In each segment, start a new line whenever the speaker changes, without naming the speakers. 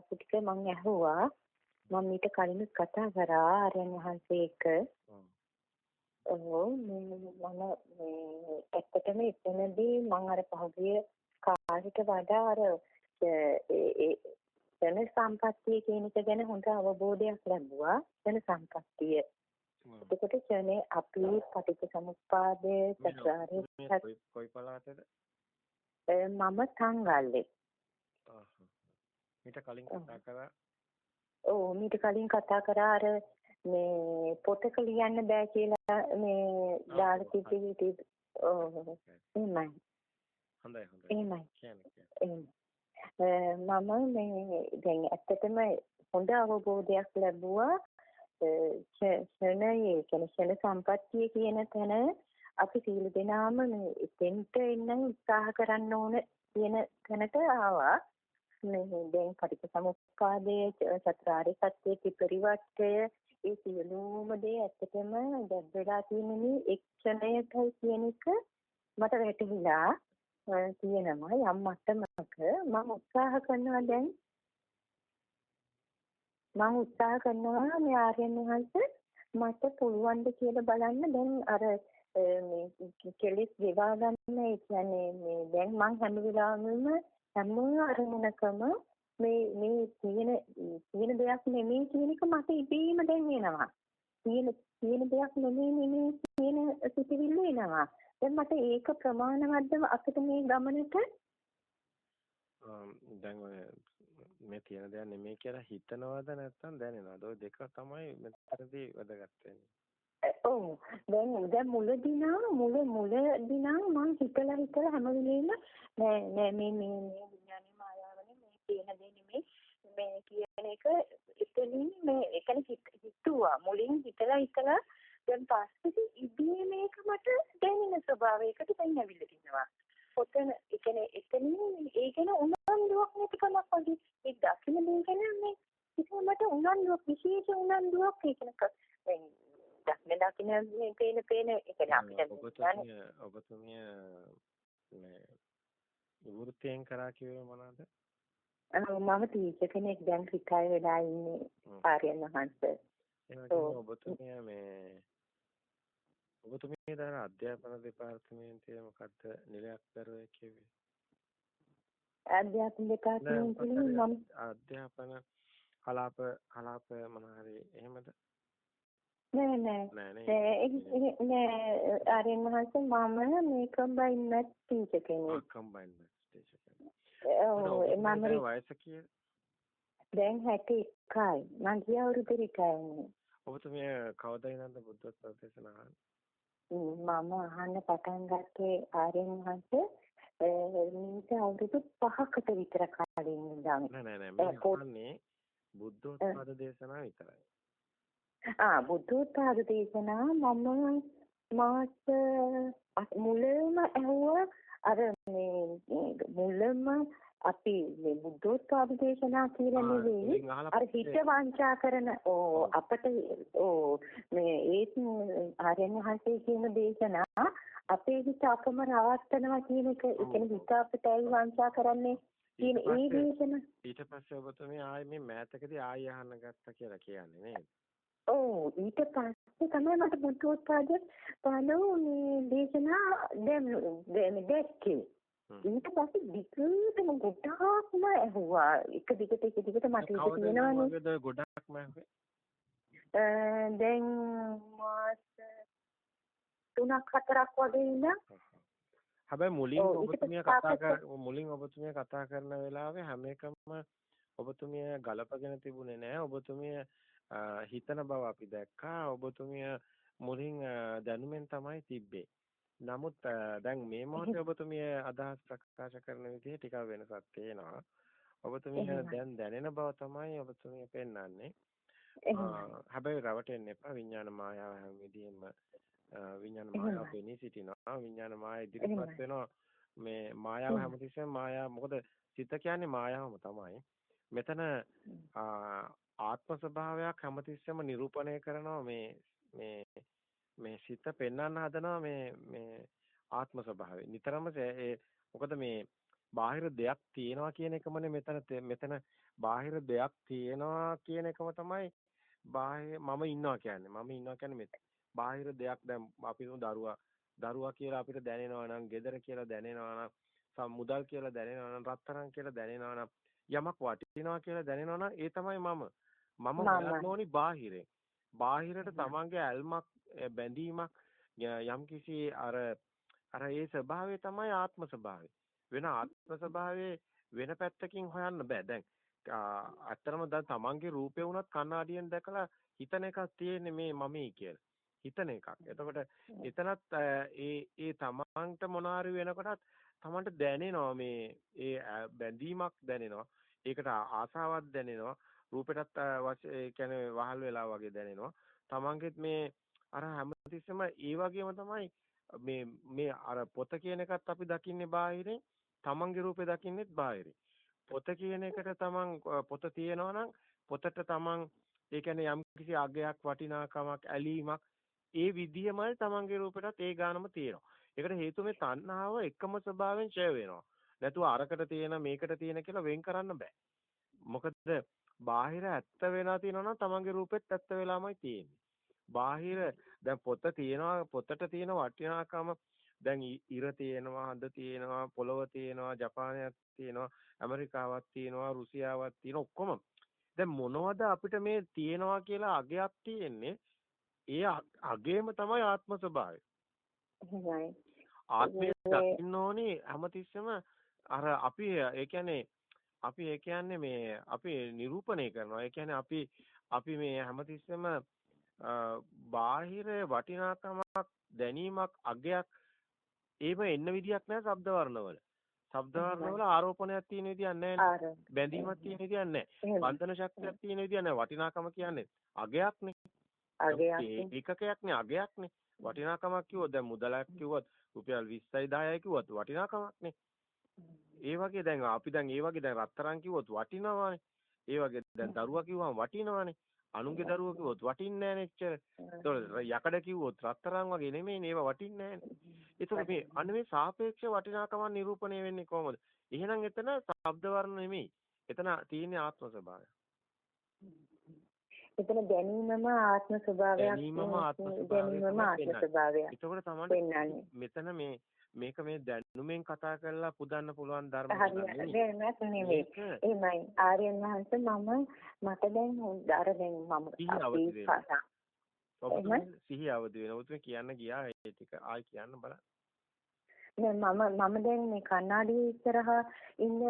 ආපු ටික මම ඇහුවා. මම ඊට කලින් කතා කරා ආර්යයන් වහන්සේ එක්ක. ඔව් මම මේ ඇත්තටම එතනදී මම අර පහුගිය කාලෙට වඩා අර ඒ ධන සම්පත්තිය කියන එක ගැන හොඳ අවබෝධයක් ලැබුවා. ධන සම්පත්තිය. එතකොට ක්ෂණේ අපි පටිච්චසමුප්පාදයේ චතුරාර්ය
කොයි පළාතද?
මම තංගල්ලේ.
මීට කලින් කතා කරා.
ඔව් මීට කලින් කතා කරා අර මේ පොතක ලියන්න බෑ කියලා මේ දාලා තිබ්බේ ඔව් එහෙමයි.
හොඳයි හොඳයි.
එහෙමයි.
කියන්නේ
මම මේ දැන් ඇත්තටම හොඳ අවබෝධයක් ලැබුවා. ක්ෂණයේ කියන්නේ ක්ෂණ සම්පත්තිය කියන තැන අපි සීල දෙනාම එතෙන්ට එන්න උත්සාහ කරන්න ඕන කියන තැනට ආවා මේ දැන් පටිච්චසමුප්පාදයේ චතුරාර්ය සත්‍ය ත්‍රිපරිවර්තය ඒ සියලුම දේ ඇත්තටම දැක් වෙලා තියෙන්නේ එක්ෂණයටයි කියන එක මට වැටහිලා තියෙනවා යම් මට්ටමක. මම උත්සාහ කරනවා දැන් මම උත්සාහ කරනවා මේ ආර්යයන් වහන්සේ මට පුළුවන් ද කියලා බලන්න. දැන් අර මේ කෙලිස් ගෙවා ගන්න ඒ කියන්නේ මේ දැන් මම හැම වෙලාවෙම හැම අරමුණකම මේ මේ තියෙන තියෙන දෙයක් නෙමෙයි කියන එක මට ඉබේම දැන් එනවා. තියෙන තියෙන දෙයක් නෙමෙයි නෙමෙයි කියන සිතිවිල්ල එනවා. දැන් මට ඒක ප්‍රමාණවත්ව අපිට මේ ගමනට
දැන් ඔය මේ තියෙන දෙයක් නෙමෙයි කියලා හිතනවද නැත්නම් දැනෙනවද? ඔය දෙක තමයි මෙතනදී වැදගත් වෙන්නේ.
ඔව්. දැන් දැන් මුලදී නම් මුල මුලදී නම් මං හිතලා හිතලා හැම වෙලේම නෑ නෑ මේ මේ මේ විඥානේ මායාවනේ මේ කියන දේ නෙමෙයි. මේ කියන එක එතනින් මේ එකන හිතුවා. මුලින් හිතලා හිතලා දැන් පස්සේ ඉබේ මේක මට දැනෙන ස්වභාවයකට දැන් ඇවිල්ලා තිනවා. ඔතන ඒ කියන්නේ එතනින් ඒ ගැන උනන්දුවක් නැතිකමක් වගේ. ඒ දකින්න දේ ගැන මේ ඉතින් මට උනන්දුවක් විශේෂ උනන්දුවක් ඒක දැන් දක්න දකින්න මේ පේන පේන ඒ කියන්නේ අපිට
ඔබතුමිය ඔබතුමිය මේ වෘත්තියෙන් කරා කිව්වේ මොනවද?
මම ටීචර් කෙනෙක් දැන් රිටයර් වෙලා ඉන්නේ ආර්යයන් වහන්සේ.
ඔබතුමිය මේ ඔබතුමිය දර අධ්‍යාපන දෙපාර්තමේන්තුවේ මොකද්ද නිලයක් දරුවේ කිව්වේ?
අධ්‍යාපන දෙපාර්තමේන්තුවේ මම
අධ්‍යාපන කලාප කලාප මොන හරි එහෙමද?
නෑ නෑ නෑ ආර්යයන් වහන්සේ මම මේ කම්බයින් මැත් ටීචර් කෙනෙක්.
කම්බයින් මැත් ටීචර් කෙනෙක්.
ඔව්
වයස කීයද?
දැන් 61යි. මං ගිය අවුරුදු රිටයර්
ඔබතුමිය කවදා ඉඳන්ද බුද්ධත්ව දේශනා?
මම අහන්න පටන් ගත්තේ ආර්යයන් වහන්සේ මීට අවුරුදු 5කට විතර කලින් ඉඳන්.
නෑ නෑ නෑ මම කියන්නේ බුද්ධෝත්පාද දේශනා විතරයි.
ආ බුද්ධෝත්පාද දේශනා මම මාස මුලම ඇහුවා. අර මේ මුලම අපි මේ බුද්ධෝත්පාද දේශනා කියලා නෙවෙයි. අර හිත වංචා කරන ඕ අපට ඕ මේ ඒ ආර්යයන් වහන්සේ කියන දේශනා අපේ හිත අපම රවට්ටනවා කියන එක ඒ කියන්නේ හිත අපට ඇයි වංචා කරන්නේ කියන ඒ දේශන?
ඊට පස්සේ ඔබතුමී ආයේ මේ මෑතකදී ආයෙ අහන්න ගත්තා කියලා කියන්නේ නේද
ඔව් ඊට පස්සේ තමයි මට බුද්ධෝත්පාද පළව මේ දේශනා දැන් දැක්කේ. ඊට පස්සේ දිගටම ගොඩාක්ම ඇහුවා. එක දිගට එක දිගට මට ඒක තියෙනවානේ.
ගොඩාක්ම ඇහුවේ?
දැන් මාස තුනක් හතරක් වගේ ඉඳන්
හැබැයි මුලින් ඔබතුමිය කතා කර මුලින් ඔබතුමිය කතා කරන වෙලාවේ හැම එකම ඔබතුමිය ගලපගෙන තිබුණේ නැහැ. ඔබතුමිය හිතන බව අපි දැක්කා. ඔබතුමිය මුලින් දැනුමෙන් තමයි තිබ්බේ. නමුත් දැන් මේ මොහොතේ ඔබතුමිය අදහස් ප්‍රකාශ කරන විදිහ ටිකක් වෙනසක් තියෙනවා. ඔබතුමිය දැන් දැනෙන බව තමයි ඔබතුමිය පෙන්වන්නේ. හැබැයි රවටෙන්න එපා විඥාන මායාව හැම විදිහෙම විඥාන මායාව පෙනී සිටිනවා. විඥාන මායාව ඉදිරිපත් වෙනවා. මේ මායාව හැමතිස්සෙම මායාව මොකද සිත කියන්නේ මායාවම තමයි. මෙතන ආත්ම ස්වභාවයක් හැමතිස්සෙම නිරූපණය කරනවා මේ මේ මේ සිත පෙන්වන්න හදනවා මේ මේ ආත්ම ස්වභාවය. නිතරම ඒ මොකද මේ බාහිර දෙයක් තියෙනවා කියන එකමනේ මෙතන මෙතන බාහිර දෙයක් තියෙනවා කියන එකම තමයි බාහිර මම ඉන්නවා කියන්නේ. මම ඉන්නවා කියන්නේ මෙතන. බාහිර දෙයක් දැන් අපි දරුවා දරුවා කියලා අපිට දැනෙනවා නම්, ගෙදර කියලා දැනෙනවා නම්, මුදල් කියලා දැනෙනවා නම්, රත්තරන් කියලා දැනෙනවා නම්, යමක් වටිනවා කියලා දැනෙනවා නම් ඒ තමයි මම. මම හොයන්න ඕනි බාහිරේ. බාහිරට තමන්ගේ ඇල්මක් බැඳීමක් යම්කිසි අර අර ඒ ස්වභාවය තමයි ආත්ම ස්වභාවය. වෙන ආත්ම ස්වභාවයේ වෙන පැත්තකින් හොයන්න බෑ. දැන් අත්‍තරම දැන් තමන්ගේ රූපේ වුණත් කණ්ණාඩියෙන් දැකලා හිතන එකක් තියෙන්නේ මේ මමයි කියලා. හිතන එකක්. එතකොට එතනත් ඒ ඒ තමන්ට මොනාරි වෙනකොටත් තමන්ට දැනෙනවා මේ ඒ බැඳීමක් දැනෙනවා. ඒකට ආසාවක් දැනෙනවා. රූපෙටත් ඒ කියන්නේ වහල් වෙලා වගේ දැනෙනවා. තමන්ගෙත් මේ අර හැමතිස්සෙම ඒ වගේම තමයි මේ මේ අර පොත කියන එකත් අපි දකින්නේ බාහිරින් තමන්ගේ රූපේ දකින්නෙත් බාහිරින් පොත කියන එකට තමන් පොත තියෙනවා නම් පොතට තමන් ඒ කියන්නේ යම් කිසි අගයක් වටිනාකමක් ඇලීමක් ඒ විදියමයි තමන්ගේ රූපෙටත් ඒ ගානම තියෙනවා. ඒකට හේතුව මේ තණ්හාව එකම ස්වභාවයෙන් ඡය වෙනවා. නැතුව අරකට තියෙන මේකට තියෙන කියලා වෙන් කරන්න බෑ. මොකද බාහිර ඇත්ත වෙලා තියෙනවා තමන්ගේ රූපෙත් ඇත්ත වෙලාමයි තියෙන්නේ. බාහිර දැන් පොත තියෙනවා පොතට තියෙන වටිනාකම දැන් ඉර තියෙනවා හඳ තියෙනවා පොළව තියෙනවා ජපානයක් තියෙනවා ඇමරිකාවක් තියෙනවා රුසියාවක් තියෙනවා ඔක්කොම. දැන් මොනවද අපිට මේ තියෙනවා කියලා අගයක් තියෙන්නේ? ඒ අගේම තමයි ආත්ම ස්වභාවය. ආත්මය දකින්න ඕනේ හැමතිස්සෙම. අර අපි ඒ කියන්නේ අපි ඒ කියන්නේ මේ අපි නිරූපණය කරනවා ඒ කියන්නේ අපි අපි මේ හැමතිස්සෙම බාහිර වටිනාකමක් දැනීමක් අගයක් ඒව එන්න විදියක් නැහැ ශබ්ද වර්ණවල. ශබ්ද වර්ණවල ආරෝපණයක් තියෙන විදියක් නැහැ. බැඳීමක් තියෙන විදියක් නැහැ. බන්ධන ශක්තියක් තියෙන විදියක් නැහැ. වටිනාකම කියන්නේ අගයක්නේ.
අගයක්.
ඒකකයක්නේ අගයක්නේ. වටිනාකමක් කිව්වොත් දැන් මුදලක් කිව්වොත් රුපියල් 20යි 10යි කිව්වොත් වටිනාකමක්නේ. ඒ වගේ දැන් අපි දැන් ඒ වගේ දැන් රත්තරන් කිව්වොත් වටිනවානේ. ඒ වගේ දැන් දරුවා කිව්වම වටිනවානේ. අනුන්ගේ දරුවෝ කිව්වොත් වටින්නේ නැහැ එච්චර. ඒතකොට යකඩ කිව්වොත් රත්තරන් වගේ නෙමෙයිනේ ඒවා වටින්නේ නැහැනේ. ඒතකොට මේ අන්න මේ සාපේක්ෂ වටිනාකම නිරූපණය වෙන්නේ කොහොමද? එහෙනම් එතන ශබ්ද වර්ණ නෙමෙයි. එතන තියෙන්නේ ආත්ම ස්වභාවය.
එතන දැනීමම ආත්ම ස්වභාවයක්.
දැනීමම ආත්ම
ස්වභාවයක්.
ඒතකොට තමයි මෙතන මේ මේක මේ දැනුමෙන් කතා කරලා පුදන්න පුළුවන් ධර්ම
හරියට නෙමෙයි. එහෙමයි. ආර්යයන් වහන්සේ මම මට දැන් අර දැන් මම
සිහිය අවදි වෙනවා. උතුම් කියන්න ගියා ඒ ටික ආයි කියන්න බලන්න.
මම මම දැන් මේ කණ්ණාඩිය ඉස්සරහා ඉන්න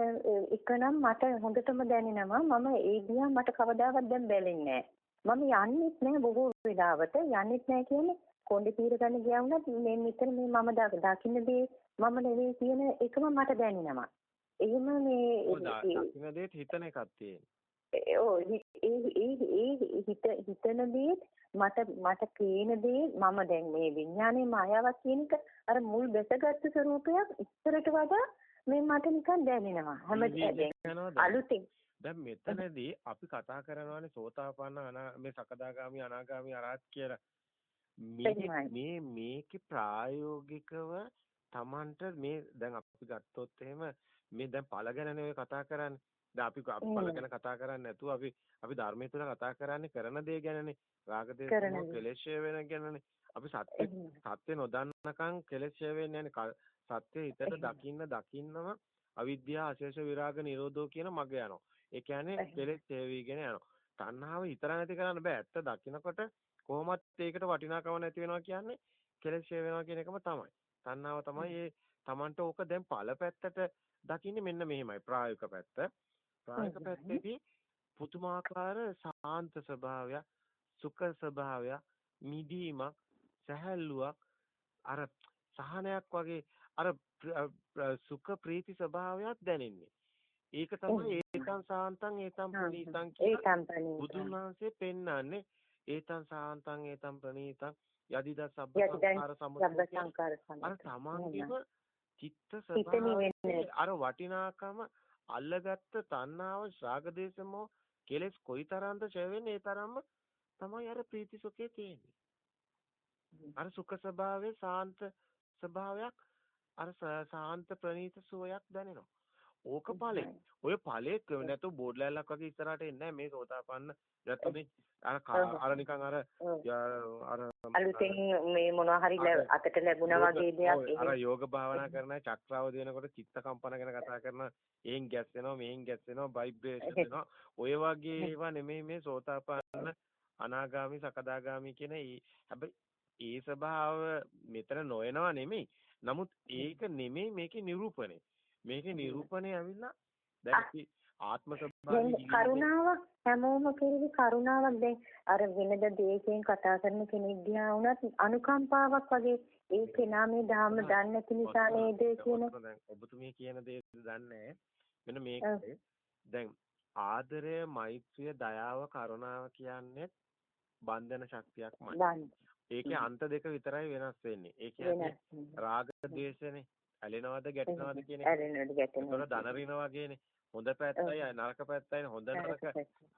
එකනම් මට හොඳටම දැනෙනවා මම ඒ දිහා මට කවදාවත් දැන් බැලෙන්නේ නෑ මම යන්නෙත් නෑ බොහෝ වෙලාවට යන්නෙත් නෑ කියන්නේ කොණ්ඩේ පීර ගන්න ගියා වුණත් මේ මෙතන මේ මම දකින්න දේ මම නෙවෙයි කියන එකම මට දැනෙනවා. එහෙම මේ
දකින්න දේත් හිතන එකක්
තියෙන්නේ. ඔව් හිත හිතන දේ මට මට පේන දේ මම දැන් මේ විඥානයේ මායාවක් කියන එක අර මුල් බැසගත්තු ස්වરૂපයක් ඉස්සරට වඩා මේ මට නිකන් දැනෙනවා. හැම අලුතෙන්
දැන් මෙතනදී අපි කතා කරනවානේ සෝතාපන්න මේ සකදාගාමි අනාගාමි අරහත් කියලා. මේ මේ මේකේ ප්‍රායෝගිකව Tamanට මේ දැන් අපි ගත්තොත් එහෙම මේ දැන් පළ ගැනනේ ඔය කතා කරන්නේ. දැන් අපි පළ ගැන කතා කරන්නේ නැතුව අපි අපි ධර්මයේ තුල කතා කරන්නේ කරන දේ ගැනනේ. රාග දේශ කෙලෙෂය වෙන ගැනනේ. අපි සත්‍ය සත්‍ය නොදන්නකම් කෙලෙෂය වෙන්නේ නැහැ. සත්‍ය හිතට දකින්න දකින්නම අවිද්‍යාව අශේෂ විරාග නිරෝධෝ කියන මග යනවා. ඒ කියන්නේ කෙලෙස් හේවිගෙන යනවා. තණ්හාව හිතර නැති කරන්න බෑ. ඇත්ත දකින්නකොට කොහොමත් ඒකට වටිනාකම නැති වෙනවා කියන්නේ කෙලෙස් ඡය වෙනවා කියන එකම තමයි. තණ්හාව තමයි ඒ Tamanට ඕක දැන් ඵල පැත්තට දකින්නේ මෙන්න මෙහෙමයි ප්‍රායෝගික පැත්ත. ප්‍රායෝගික පැත්තේදී පුතුමාකාර සාන්ත ස්වභාවය, සුඛ ස්වභාවය, මිදීමක්, සැහැල්ලුවක් අර සහනයක් වගේ අර සුඛ ප්‍රීති ස්වභාවයක් දැනෙන්නේ. ඒක තමයි ඒකං සාන්තං ඒතං ප්‍රණීතං
කියලා
බුදුන් වහන්සේ පෙන්වන්නේ ඒතං සාන්තං ඒතං ප්‍රණීතං යදිද සබ්බ සංකාර සම්පූර්ණ අර තමන්ගේම චිත්ත ස්වභාවය අර වටිනාකම අල්ලගත්ත තණ්හාව ශාග දේශමෝ කෙලස් කොයිතරම්ද ඡය වෙන්නේ? ඒ තරම්ම තමයි අර ප්‍රීති සුඛේ තියෙන්නේ. අර සුඛ ස්වභාවයේ සාන්ත ස්වභාවයක් අර සාන්ත ප්‍රණීත සුවයක් දැනෙනවා ඕක ඵලෙ. ඔය ඵලෙ නැතු බෝඩ් ලෑල්ලක් වගේ ඉස්සරහට එන්නේ මේ සෝතාපන්න නැත්නම් මේ අර අර නිකන් අර අර
අලුතෙන් මේ මොනවා හරි අතට ලැබුණා වගේ දෙයක්
අර යෝග භාවනා කරන චක්‍රාව දෙනකොට චිත්ත කම්පන ගැන කතා කරන එයින් ගැස් වෙනවා මෙයින් ගැස් වෙනවා ভাইබ්‍රේෂන් වෙනවා. ඔය වගේ ඒවා නෙමෙයි මේ සෝතාපන්න අනාගාමි සකදාගාමි කියන හැබැයි ඒ ස්වභාව මෙතන නොයනවා නෙමෙයි. නමුත් ඒක නෙමෙයි මේකේ නිරූපණය මේකේ නිරූපණය ඇවිල්ලා දැන් ආත්ම ස්වභාවය
කරුණාවක් හැමෝම කෙරෙහි කරුණාවක්. දැන් අර වෙනද දේශයෙන් කතා කරන කෙනෙක් දිහා වුණත් අනුකම්පාවක් වගේ ඒ කෙනා මේ ධර්ම දන්නේ නැති නිසා නේද කියන
ඔබතුමිය කියන දේ දන්නේ මෙන්න මේකේ. දැන් ආදරය මෛත්‍රිය දයාව කරුණාව කියන්නේ බන්ධන ශක්තියක්මයි. ඒකේ අන්ත දෙක විතරයි වෙනස් වෙන්නේ. ඒ කියන්නේ රාග ද්වේෂනේ ඇලෙනවද ගැටෙනවද කියන එක.
ඇලෙනවද ගැටෙනවද
දන රිනවා වගේනේ හොඳ පැත්තයි නරක පැත්තයි හොඳ නරක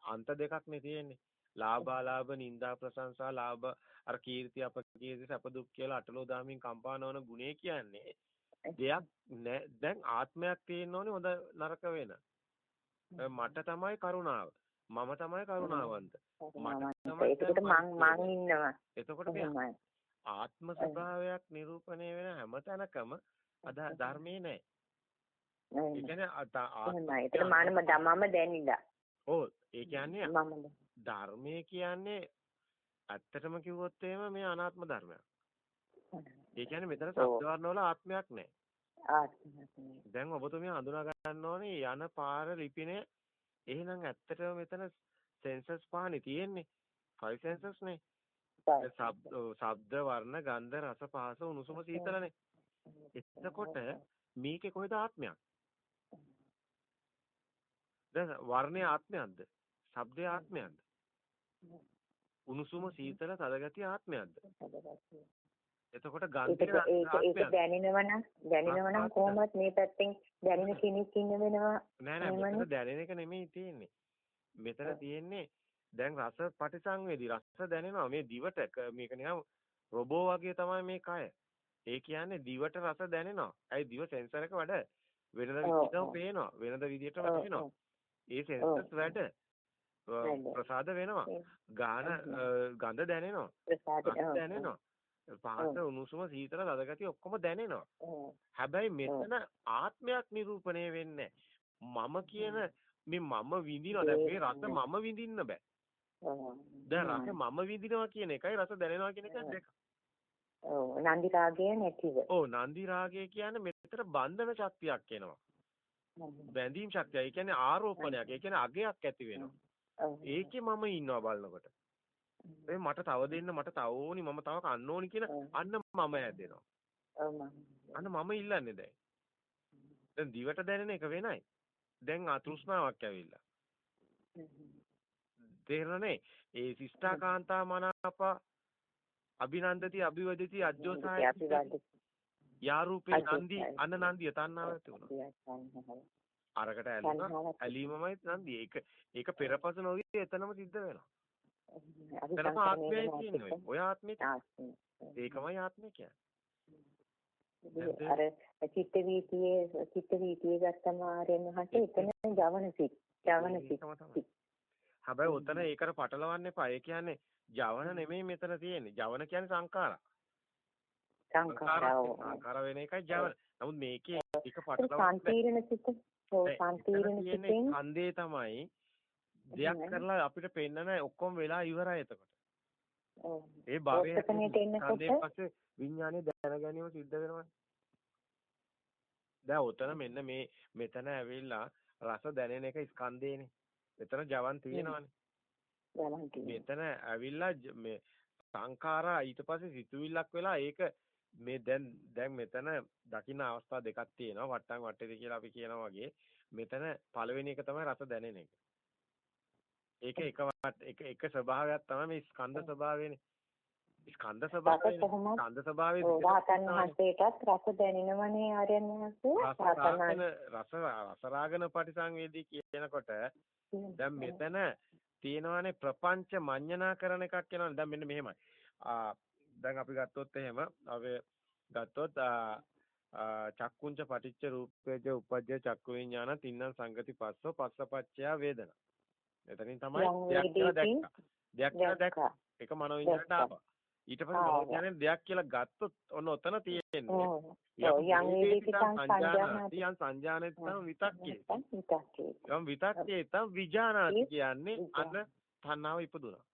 අන්ත දෙකක් නේ තියෙන්නේ. ලාභාලාභ නිന്ദා ප්‍රශංසා ලාභ අර කීර්ති අපකීර්ති සැප දුක් කියලා අටලෝ දාමින් කම්පා නොවන ගුණේ කියන්නේ දෙයක් දැන් ආත්මයක් තියෙන්න ඕනේ හොඳ නරක වෙන. මට තමයි කරුණාව. මම තමයි කරුණාවන්ත.
මට තමයි ඒකට මං මං ඉන්නවා.
එතකොට ආත්ම ස්වභාවයක් නිරූපණය වෙන හැම තැනකම අද ධර්මයේ නැහැ. ඒ කියන්නේ
එහෙමයි. ඒක මානම ධමම දැනිලා.
ඔව්. ඒ කියන්නේ ධර්මයේ කියන්නේ ඇත්තටම කිව්වොත් එහෙම මේ අනාත්ම ධර්මයක්. ඒ කියන්නේ මෙතන සත්‍ය වර්ණ වල ආත්මයක් නැහැ. දැන් ඔබතුමිය හඳුනා ගන්න ඕනේ යන පාර ලිපිනේ එහෙනම් ඇත්තටම මෙතන සෙන්සස් පහනේ තියෙන්නේ. ෆයිව් සෙන්සස් නේ. ශබ්ද වර්ණ ගන්ධ රස පහස උණුසුම සීතලනේ. එතකොට මේකේ කොහෙද ආත්මයක්? දැන් වර්ණයේ ආත්මයක්ද? ශබ්දයේ ආත්මයක්ද? උණුසුම සීතල තදගතිය ආත්මයක්ද? එතකොට ගන්ධයේ
ඒක දැනෙනවනම් දැනෙනවනම් කොහොමද මේ පැත්තෙන් දැනෙන කෙනෙක් ඉන්න වෙනවා
නෑ නෑ මෙතන දැනෙන එක නෙමෙයි තියෙන්නේ. මෙතන තියෙන්නේ දැන් රස පටිසංවේදී රස දැනෙනවා මේ දිවට මේක නිකන් රොබෝ වගේ තමයි මේ කය. ඒ කියන්නේ දිවට රස දැනෙනවා. ඇයි දිව සෙන්සර් එක වැඩ වෙනද විදිහටම පේනවා. වෙනද විදිහටම පේනවා. ඒ සෙන්සර්ස් වැඩ ප්‍රසාද වෙනවා. ගාන ගඳ දැනෙනවා. ප්‍රසාද දැනෙනවා. පහස උණුසුම සීතල ලදගතිය ඔක්කොම දැනෙනවා. හැබැයි මෙතන ආත්මයක් නිරූපණය වෙන්නේ මම කියන මේ මම විඳිනවා දැන් මේ රස මම විඳින්න බෑ. දැන් රස මම විඳිනවා කියන එකයි රස දැනෙනවා කියන එක දෙක.
ඔව් නන්දි රාගය නැතිව.
ඔව් නන්දි රාගය කියන්නේ මෙතන බන්ධන ශක්තියක් එනවා. බැඳීම් ශක්තිය. ඒ කියන්නේ ආරෝපණයක්. ඒ කියන්නේ අගයක් ඇති වෙනවා. ඒකේ මම ඉන්නවා බලනකොට. ඒ මට තව දෙන්න මට තව ඕනි මම තව කන්න ඕනි කියන අන්න මම හැදෙනවා. අන්න මම ඉල්ලන්නේ දැන්. දැන් දිවට දැනෙන එක වෙනයි. දැන් අතෘෂ්ණාවක් ඇවිල්ලා. තේරෙනනේ? ඒ සිෂ්ඨාකාන්තා මනාප අභිනන්දති අභිවදති අජ්ජෝසාය යා රූපේ නන්දි අන්න නන්දිය තණ්හාව තුන. අරකට ඇලුනා ඇලීමමයි නන්දි. ඒක ඒක පෙරපස නොවි එතනම සිද්ධ වෙනවා. එතනම ආත්මයයි කියන්නේ. ඔය ආත්මෙ ඒකමයි ආත්මය කියන්නේ.
අර චිත්ත වීතියේ චිත්ත වීතියේ ගත්තම ආරෙන් මහට එතන ජවන සිත් ජවන සිත්.
හැබැයි උතන ඒකට පටලවන්න එපා. ඒ කියන්නේ ජවන නෙමෙයි මෙතන තියෙන්නේ. ජවන කියන්නේ සංඛාරා. සංඛාර වෙන එකයි ජවන. නමුත් මේකේ එක පටලවා
සම්පීර්ණ සිත සම්පීර්ණ සිතෙන්
ඡන්දේ තමයි දෙයක් කරලා අපිට පෙන්නන ඔක්කොම වෙලා ඉවරයි එතකොට. ඒ භවයේ ඡන්දේ පස්සේ විඥානේ දැන ගැනීම සිද්ධ වෙනවනේ. දැන් උතන මෙන්න මේ මෙතන ඇවිල්ලා රස දැනෙන එක ස්කන්ධේනේ. මෙතන ජවන් තියෙනවනේ. මෙතන ඇවිල්ලා මේ සංඛාරා ඊට පස්සේ සිතුවිල්ලක් වෙලා ඒක මේ දැන් දැන් මෙතන දකින්න අවස්ථා දෙකක් තියෙනවා. වට්ටම් වටේද කියලා අපි කියනවා වගේ. මෙතන පළවෙනි එක තමයි රස දැනෙන එක. ඒක එක එක එක ස්වභාවයක් තමයි මේ ස්කන්ධ ස්වභාවයනේ. ස්කන්ධ ස්වභාවය ස්කන්ධ ස්වභාවයේ
රහතන් වහන්සේටත් රස දැනෙනවනේ ආර්යයන් වහන්සේ.
රස රස රාගන පටිසංවේදී කියනකොට දැන් මෙතන තියෙනවානේ ප්‍රපංච මඤ්ඤණා කරන එකක් කියනවානේ දැන් මෙන්න මෙහෙමයි. දැන් අපි ගත්තොත් එහෙම අපි ගත්තොත් චක්කුංච පටිච්ච රූපේජ උපජ්ජ චක්කු විඥාන තින්නම් සංගති පස්සෝ පස්සපච්චය වේදනා. එතනින් තමයි දෙයක් කියලා දැක්කා. දෙයක් කියලා දැක්කා. ඒක මනෝ විඥානට ආවා. ඊට පස්සේ විඥානේ දෙයක් කියලා ගත්තොත් ඔන්න ඔතන තියෙන්නේ.
යම් වේදිතං සංජානනාති.
යම් සංජානෙත්තං විතක්කේ.
විතක්කේ.
යම් විතක්කේ තම් විජානාති කියන්නේ අන්න තණ්හාව ඉපදුනා.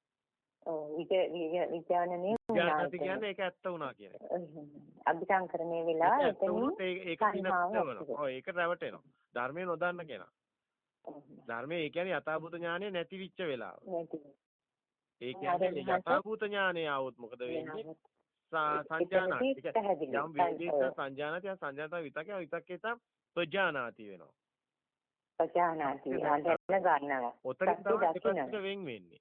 ඔව් විජ විඥානනේ
විඥානති කියන්නේ ඒක ඇත්ත වුණා කියන එක.
අභිසංකරණය වෙලා එතනින්
ඒක පිනස්සවනවා. ඔව් ඒක රැවටෙනවා. ධර්මයේ නොදන්න කෙනා. ධර්මයේ ඒ කියන්නේ යථාභූත ඥානය නැති විච්ච වෙලාව. ඒ කියන්නේ යථාභූත ඥානය આવොත් මොකද වෙන්නේ? සංජානාති. යම් වේදිත සංජානාති සංජානත විතකේ විතකේ තම ප්‍රජානාති වෙනවා.
ප්‍රජානාති. ආදැන ගන්නවා.
ඔතන තමයි වෙන් වෙන්නේ.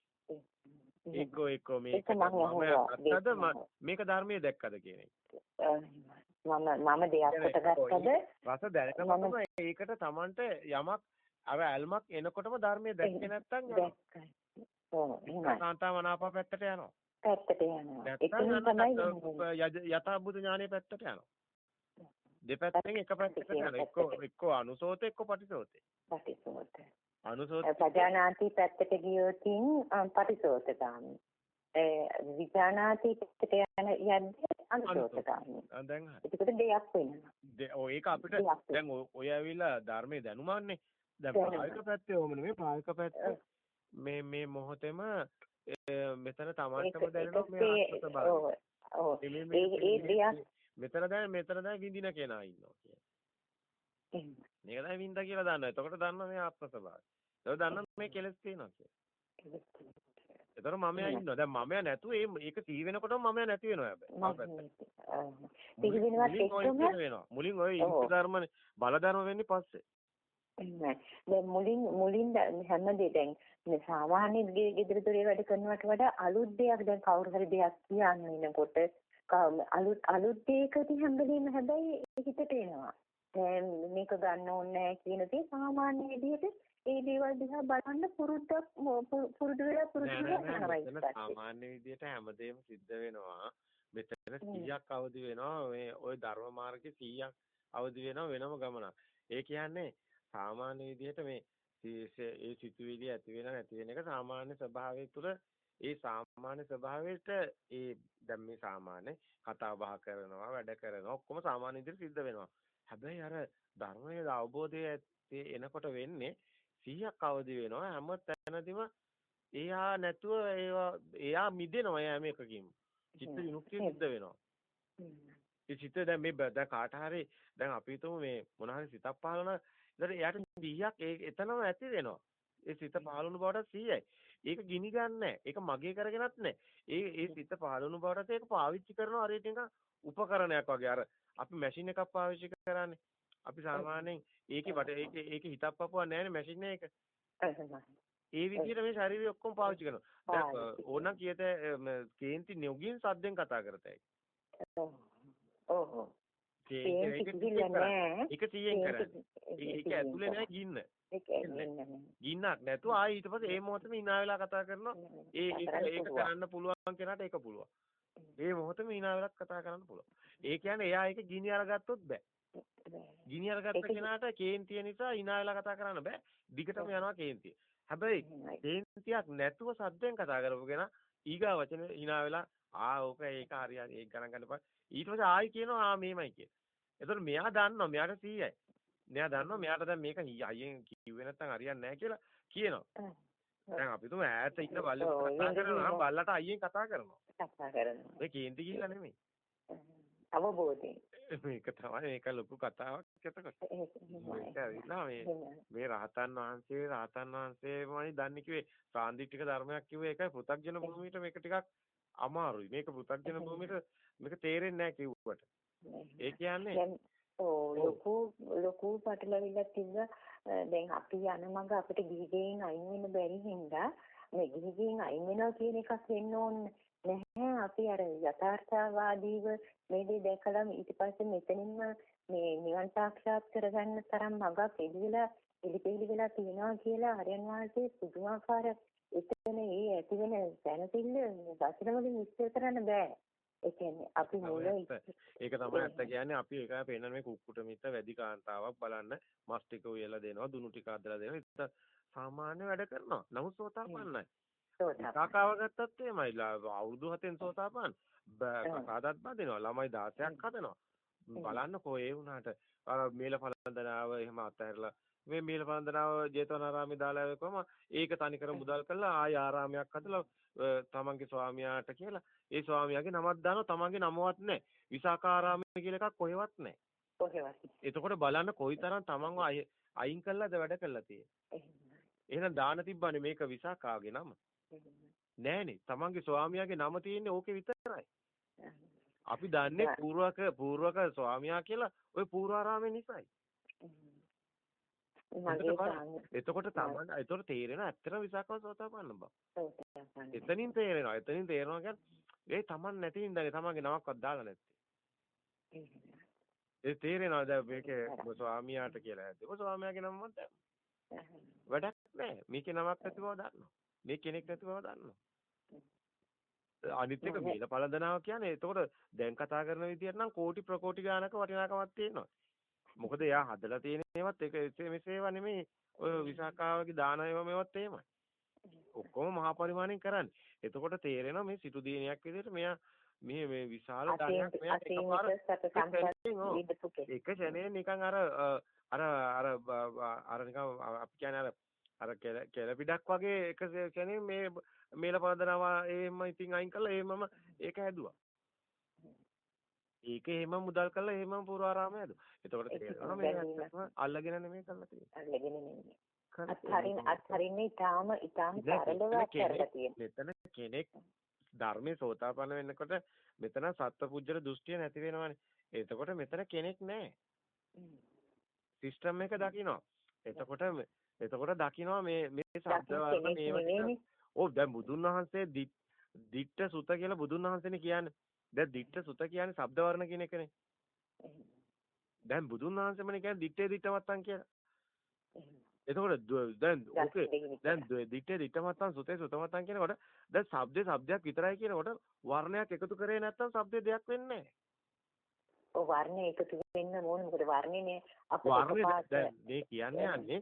එක්කෝ එක්කෝ මේක මම මේක ධර්මයේ දැක්කද කියන එක.
මම මම දෙයක් කොට ගත්තද
රස දැනනකොටම ඒකට Tamanට යමක් අර ඇල්මක් එනකොටම ධර්මයේ දැක්කේ නැත්නම්.
ඔව් එහෙමයි.
කාන්තා මනාප පැත්තට යනවා.
පැත්තට යනවා. තමයි
යථාභූත ඥානයේ පැත්තට යනවා. දෙපැත්තෙන් එක පැත්තකට යනවා. එක්කෝ එක්කෝ අනුසෝත එක්කෝ පටිසෝතේ.
පටිසෝත.
අනුසෝත
ප්‍රජානාති පැත්තට ගියොතින් පටිසෝතගාමි. ඒ විඥානාති පැත්තට යන යද්දී අනුසෝතගාමි.
දැන් හරි.
ඒකට දෙයක් වෙනවා.
ඔය ඒක අපිට දැන් ඔය ඇවිල්ලා ධර්මයේ දැනුමන්නේ. දැන් ප්‍රායෝගික පැත්තේ ඕම නෙමෙයි ප්‍රායෝගික පැත්තේ මේ මේ මොහොතේම මෙතන තමන්ටම දැනෙනවා මේ ආත්ම ස්වභාවය.
ඔව්.
මෙතන දැන් මෙතන දැන් විඳින කෙනා ඉන්නවා කියන්නේ. මේක දැන් විඳා කියලා දන්නවා. එතකොට දන්නවා මේ ආත්ම ස්වභාවය. ඒක දන්නවා මේ කෙලස් තියෙනවා කියලා. එතකොට මමයා ඉන්නවා. දැන් මමයා නැතුව ඒක සිහි වෙනකොටම මමයා නැති වෙනවා හැබැයි.
සිහි වෙනවත් එක්කම
මුලින් ඔය ඉන්ද්‍ර ධර්මනේ බල ධර්ම වෙන්නේ පස්සේ.
දැන් මුලින් මුලින් හැමදේ දැන් මේ සාමාන්‍ය ගෙදර දොරේ වැඩ කරනවට වඩා අලුත් දෙයක් දැන් කවුරු හරි දෙයක් කියන්න එනකොට අලුත් අලුත් දෙයකදී හැමදේම හැබැයි හිතට එනවා. දැන් මේක ගන්න ඕනේ කියන දේ සාමාන්‍ය විදිහට ඒ දේවල් දිහා බලන්න පුරුද්දක් පුරුදු වෙලා පුරුදු වෙලා.
සාමාන්‍ය විදිහට හැමදේම සිද්ධ වෙනවා. මෙතන 100ක් අවදි වෙනවා. මේ ওই ධර්ම මාර්ගේ 100ක් අවදි වෙනවා වෙනම ගමනක්. ඒ කියන්නේ සාමාන්‍ය විදිහට මේ ඒ සිතුවිලි ඇති වෙන නැති වෙන එක සාමාන්‍ය ස්වභාවය තුළ ඒ සාමාන්‍ය ස්වභාවයට ඒ දැන් මේ සාමාන්‍ය කතා බහ කරනවා වැඩ කරනවා ඔක්කොම සාමාන්‍ය විදිහට සිද්ධ වෙනවා. හැබැයි අර ධර්මයේ අවබෝධය එනකොට වෙන්නේ 100ක් අවදි වෙනවා හැම තැනදීම එයා නැතුව ඒවා එයා මිදෙනවා එයා මේකකින්. චිත්ත විමුක්තිය සිද්ධ වෙනවා. ඒ චිත්ත දැන් මේ දැන් කාට හරි දැන් අපි හිතමු මේ මොන හරි සිතක් පහළන ඒතර එයාට 100ක් ඒ එතනම ඇති වෙනවා. ඒ සිත පහළුණු බවට 100යි. ඒක ගිනි ගන්නෑ. ඒක මගේ කරගෙනත් නෑ. ඒ ඒ සිත පහළුණු බවට ඒක පාවිච්චි කරනවා හරියට නිකන් උපකරණයක් වගේ. අර අපි මැෂින් එකක් පාවිච්චි කරන්නේ. අපි සාමාන්‍යයෙන් ඒකේ වට ඒකේ ඒකේ හිතක් පපුවක් නෑනේ මැෂින් එක. ඒ විදිහට මේ ශරීරය ඔක්කොම පාවිච්චි කරනවා. දැන් ඕනනම් කියත කේන්ති නෙගින් සද්දෙන් කතා කරතයි.
ඔව්. ඔව්. ඒක 100ෙන් කරන්නේ.
ඒක ඇතුලේ නෑ ගින්න. ගින්නක් නැතුව ආයි ඊට පස්සේ ඒ මොහොතේම hina වෙලා කතා කරනවා. ඒ ඒක ඒක කරන්න පුළුවන් කෙනාට ඒක පුළුවන්. ඒ මොහොතේම hina වෙලා කතා කරන්න පුළුවන්. ඒ කියන්නේ එයා ඒක ගිනි අරගත්තොත් බෑ. ගිනි අරගත්ත කෙනාට කේන්තිය නිසා hina වෙලා කතා කරන්න බෑ. දිගටම යනවා කේන්තිය. හැබැයි කේන්තියක් නැතුව සද්දෙන් කතා කරපු කෙනා ඊගා වචන hina වෙලා ආ ඕක ඒක හරි හරි ඒක ගණන් ගන්න ඊට පස්සේ ආයි කියනවා ආ මේමයි කිය. එතකොට මෙයා දන්නවා මෙයාට 100යි. මෙයා දන්නවා මෙයාට දැන් මේක අයියෙන් කිව්වේ නැත්තම් හරියන්නේ නැහැ කියලා කියනවා. දැන් අපි තුම ඈත ඉන්න බල්ලෙක් කතා කරනවා බල්ලට අයියෙන් කතා කරනවා.
කතා කරනවා.
මේ කේන්ති ගිහිල්ලා නෙමෙයි.
අවබෝධයෙන්.
මේක තමයි මේක ලොකු කතාවක් එතකොට. මේක ඇවිල්ලා මේ මේ රහතන් වහන්සේ රහතන් වහන්සේමයි දන්නේ කිව්වේ සාන්දිටික ධර්මයක් කිව්වේ ඒකයි පෘථග්ජන භූමියට මේක ටිකක් අමාරුයි. මේක පෘථග්ජන භූමියට මේක තේරෙන්නේ නැහැ කිව්වට. ඒ කියන්නේ
ඔව් ලොකු ලොකු පටලවිල්ලක් තිබ්බා. දැන් අපි යන මඟ අපිට ගිහිගෙන් අයින් වෙන්න බැරි හින්දා මේ ගිහිගෙන් අයින් වෙනවා කියන එකක් වෙන්න ඕනේ නැහැ. අපි අර යථාර්ථවාදීව මේ දේ දැකලා ඊට පස්සේ මෙතනින්ම මේ නිවන් සාක්ෂාත් කරගන්න තරම් මඟක් එළියලා එලිපෙලි වෙලා තියනවා කියලා ආර්යයන් වහන්සේ පුදුමාකාර එතන ඒ ඇති වෙන සැනසෙල්ල වචන වලින් විස්තර කරන්න බෑ. ඒ කියන්නේ අපි මුල
ඒක තමයි ඇත්ත. කියන්නේ අපි ඒක පේන මේ කුක්කුට මිත්ත වැඩි කාන්තාවක් බලන්න මස් ටික උයලා දෙනවා දුනු ටික අදලා දෙනවා. සාමාන්‍ය වැඩ කරනවා. නමුත් සෝතාපන්නයි. කාකාව ගත්තත් එහෙමයි. අවුරුදු 7න් සෝතාපන්න. සාදත් බදිනවා ළමයි 16ක් හදනවා බලන්න කොහේ වුණාට. අර මේල පළඳනාව එහෙම අතහැරලා මේ මේල පළඳනාව ජේතවනාරාමේ දාලා ආවකම ඒක තනිකර මුදල් කරලා ආය ආරාමයක් හදලා තමන්ගේ ස්වාමියාට කියලා. ඒ ස්වාමියාගේ නමක් දානවා තමන්ගේ නමවත් නැහැ. විසාකාරාමයේ කියලා එකක් කොහෙවත් නැහැ.
කොහෙවත්
එතකොට බලන්න කොයිතරම් තමන්ව අයින් කළාද වැඩ කළා තියෙන්නේ එහෙනම් දාන තිබ්බනේ මේක විසාකාගේ නම. නෑනේ. තමන්ගේ ස්වාමියාගේ නම තියෙන්නේ ඕකේ විතරයි අපි දන්නේ පූර්වක පූර්වක ස්වාමියා කියලා ওই පූර්වාරාමේ නිසායි. එතකොට තමන් එතකොට තේරෙන ඇත්තටම විසාකව සෝතාපන්න බව. එතනින් තේරෙනවා. එතනින් තේරෙනවා කියන්නේ ඒ තමන් නැති හින්දානේ තමන්ගේ නමක්වත් දාලා නැත්තේ. ඒ තේරෙනවා දැන් මේකේ ස්වාමියාට කියලා ඇද්ද. ඔය ස්වාමියාගේ නමවත් දැම්මා. වැඩක් නැහැ. මේකේ නමක් නැති බව දන්නවා. මේ කෙනෙක් නැති බව දන්නවා. අනිත් එක මේල පළඳනවා කියන්නේ එතකොට දැන් කතා කරන විදිහට නම් කෝටි ප්‍රකෝටි ගානක වටිනාකමක් තියෙනවා. මොකද එයා හදලා තියෙන ඒවත් ඒක මෙසේවා නෙමෙයි ඔය විසාකාවගේ දාන ඒවා මේවත් එහෙමයි. ඔක්කොම මහා පරිමාණයෙන් කරන්නේ. එතකොට තේරෙනවා මේ සිටු දිනයක් විදිහට මෙයා මේ මේ විශාල ධනයක් මෙයා එකපාර එක ෂණේ නිකන් අර අර අර අර නිකන් අපි කියන්නේ අර අර කෙල පිටක් වගේ එක ක්ෂණේ මේ මේල පදනවා එහෙම ඉතින් අයින් කළා එහෙමම ඒක හැදුවා. ඒක එහෙම මුදල් කරලා එහෙමම පුරාරාමය හැදුවා. එතකොට තේරෙනවා මේ අල්ලගෙන නෙමෙයි කරලා තියෙන්නේ.
අල්ලගෙන නෙමෙයි. අත්හරින් අත්හරින්නේ ඊටාම ඊටාම සරලව කරලා තියෙන්නේ.
මෙතන කෙනෙක් ධර්මයේ සෝතාපන්න වෙනකොට මෙතන සත්පුජ්‍යල දෘෂ්ටිය නැති වෙනවනේ. එතකොට මෙතන කෙනෙක් නැහැ. සිස්ටම් එක දකිනවා. එතකොට එතකොට දකිනවා මේ මේ ශබ්ද වර්ණ ඔව් දැන් බුදුන් වහන්සේ දිට්ඨ සුත කියලා බුදුන් වහන්සේනේ කියන්නේ. දැන් දිට්ඨ සුත කියන්නේ ශබ්ද වර්ණ කියන එකනේ. දැන් බුදුන් වහන්සේමනේ කියන්නේ දිට්ඨේ දිට්ඨමත්තන් කියලා. එතකොට දැන් ඕකේ දැන් දිට්ඨේ දිට්ඨමත්තන් සුතේ සුතමත්තන් කියනකොට දැන් ශබ්දේ ශබ්දයක් විතරයි කියනකොට වර්ණයක් එකතු කරේ නැත්නම් ශබ්දේ දෙයක් වෙන්නේ නැහැ.
ඔව් වර්ණය එකතු වෙන්න ඕනේ මොකද වර්ණනේ
අපේ දැන් මේ කියන්නේ යන්නේ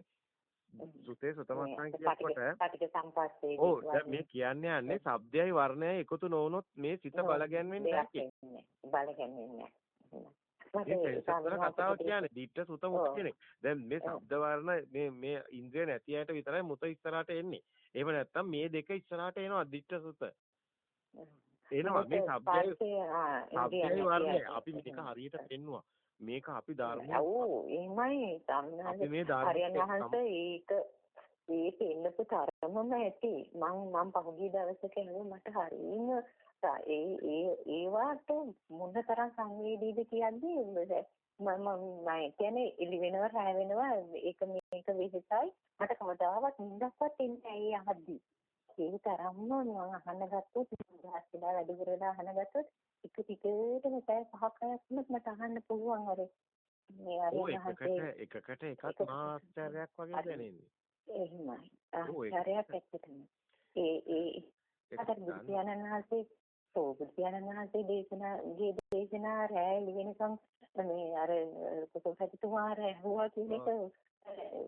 සුතේ සුතමස්සන් කියනකොට
පටික සම්පස්සේ
ඔව් දැන් මේ කියන්නේ යන්නේ ශබ්දයයි වර්ණයයි එකතු නොවුනොත් මේ සිත බලගැන්වෙන්නේ නැහැ
බලගැන්වෙන්නේ
නැහැ කතාව කියන්නේ දිට්ඨ සුත මුත කෙනෙක්. දැන් මේ ශබ්ද වර්ණ මේ මේ ඉන්ද්‍රිය නැති අයට විතරයි මුත ඉස්සරහට එන්නේ. එහෙම නැත්නම් මේ දෙක ඉස්සරහට එනවා දිට්ඨ සුත. එනවා. මේ ශබ්දය ශබ්දයයි වර්ණය අපි මේක හරියට පෙන්නවා. මේක අපි ධර්මය
ඔව් එහෙමයි. හරියන් වහන්සේ ඒක ඒ පෙන්නපු තරමම ඇති. මං මං පහුගිය දවසක එනවා මට හරියම ඒ ඒ ඒවට මොන තරම් සංවේදීද කියද්දි මම මම කියන්නේ එළි වෙනවා රැ වෙනවා ඒක මේක වෙහෙසයි. මට කවදාවත් නිින්දක්වත් එන්නේ ඇයි අහද්දි ඒ තරම්ම මම අහන්න ගත්තොත් වෙලා වැඩි කරලා අහන්න ගත්තොත් එක ටිකටම පැය පහක් හයක් මට අහන්න පුළුවන් අර
මේ අරියහසේ එකකට එකක් මාස්ටර්යක් වගේ දැනෙන්නේ.
එහෙමයි. ආචාර්යයක් ඇත්තටම. ඒ ඒ අර බුද්ධයන්න් වහන්සේ සෝබුද්ධයන්න් වහන්සේ දේශනා ගේ දේශනා රැලි වෙනකම් මේ අර කුසල සතුතුමා රැහුවා කියන එක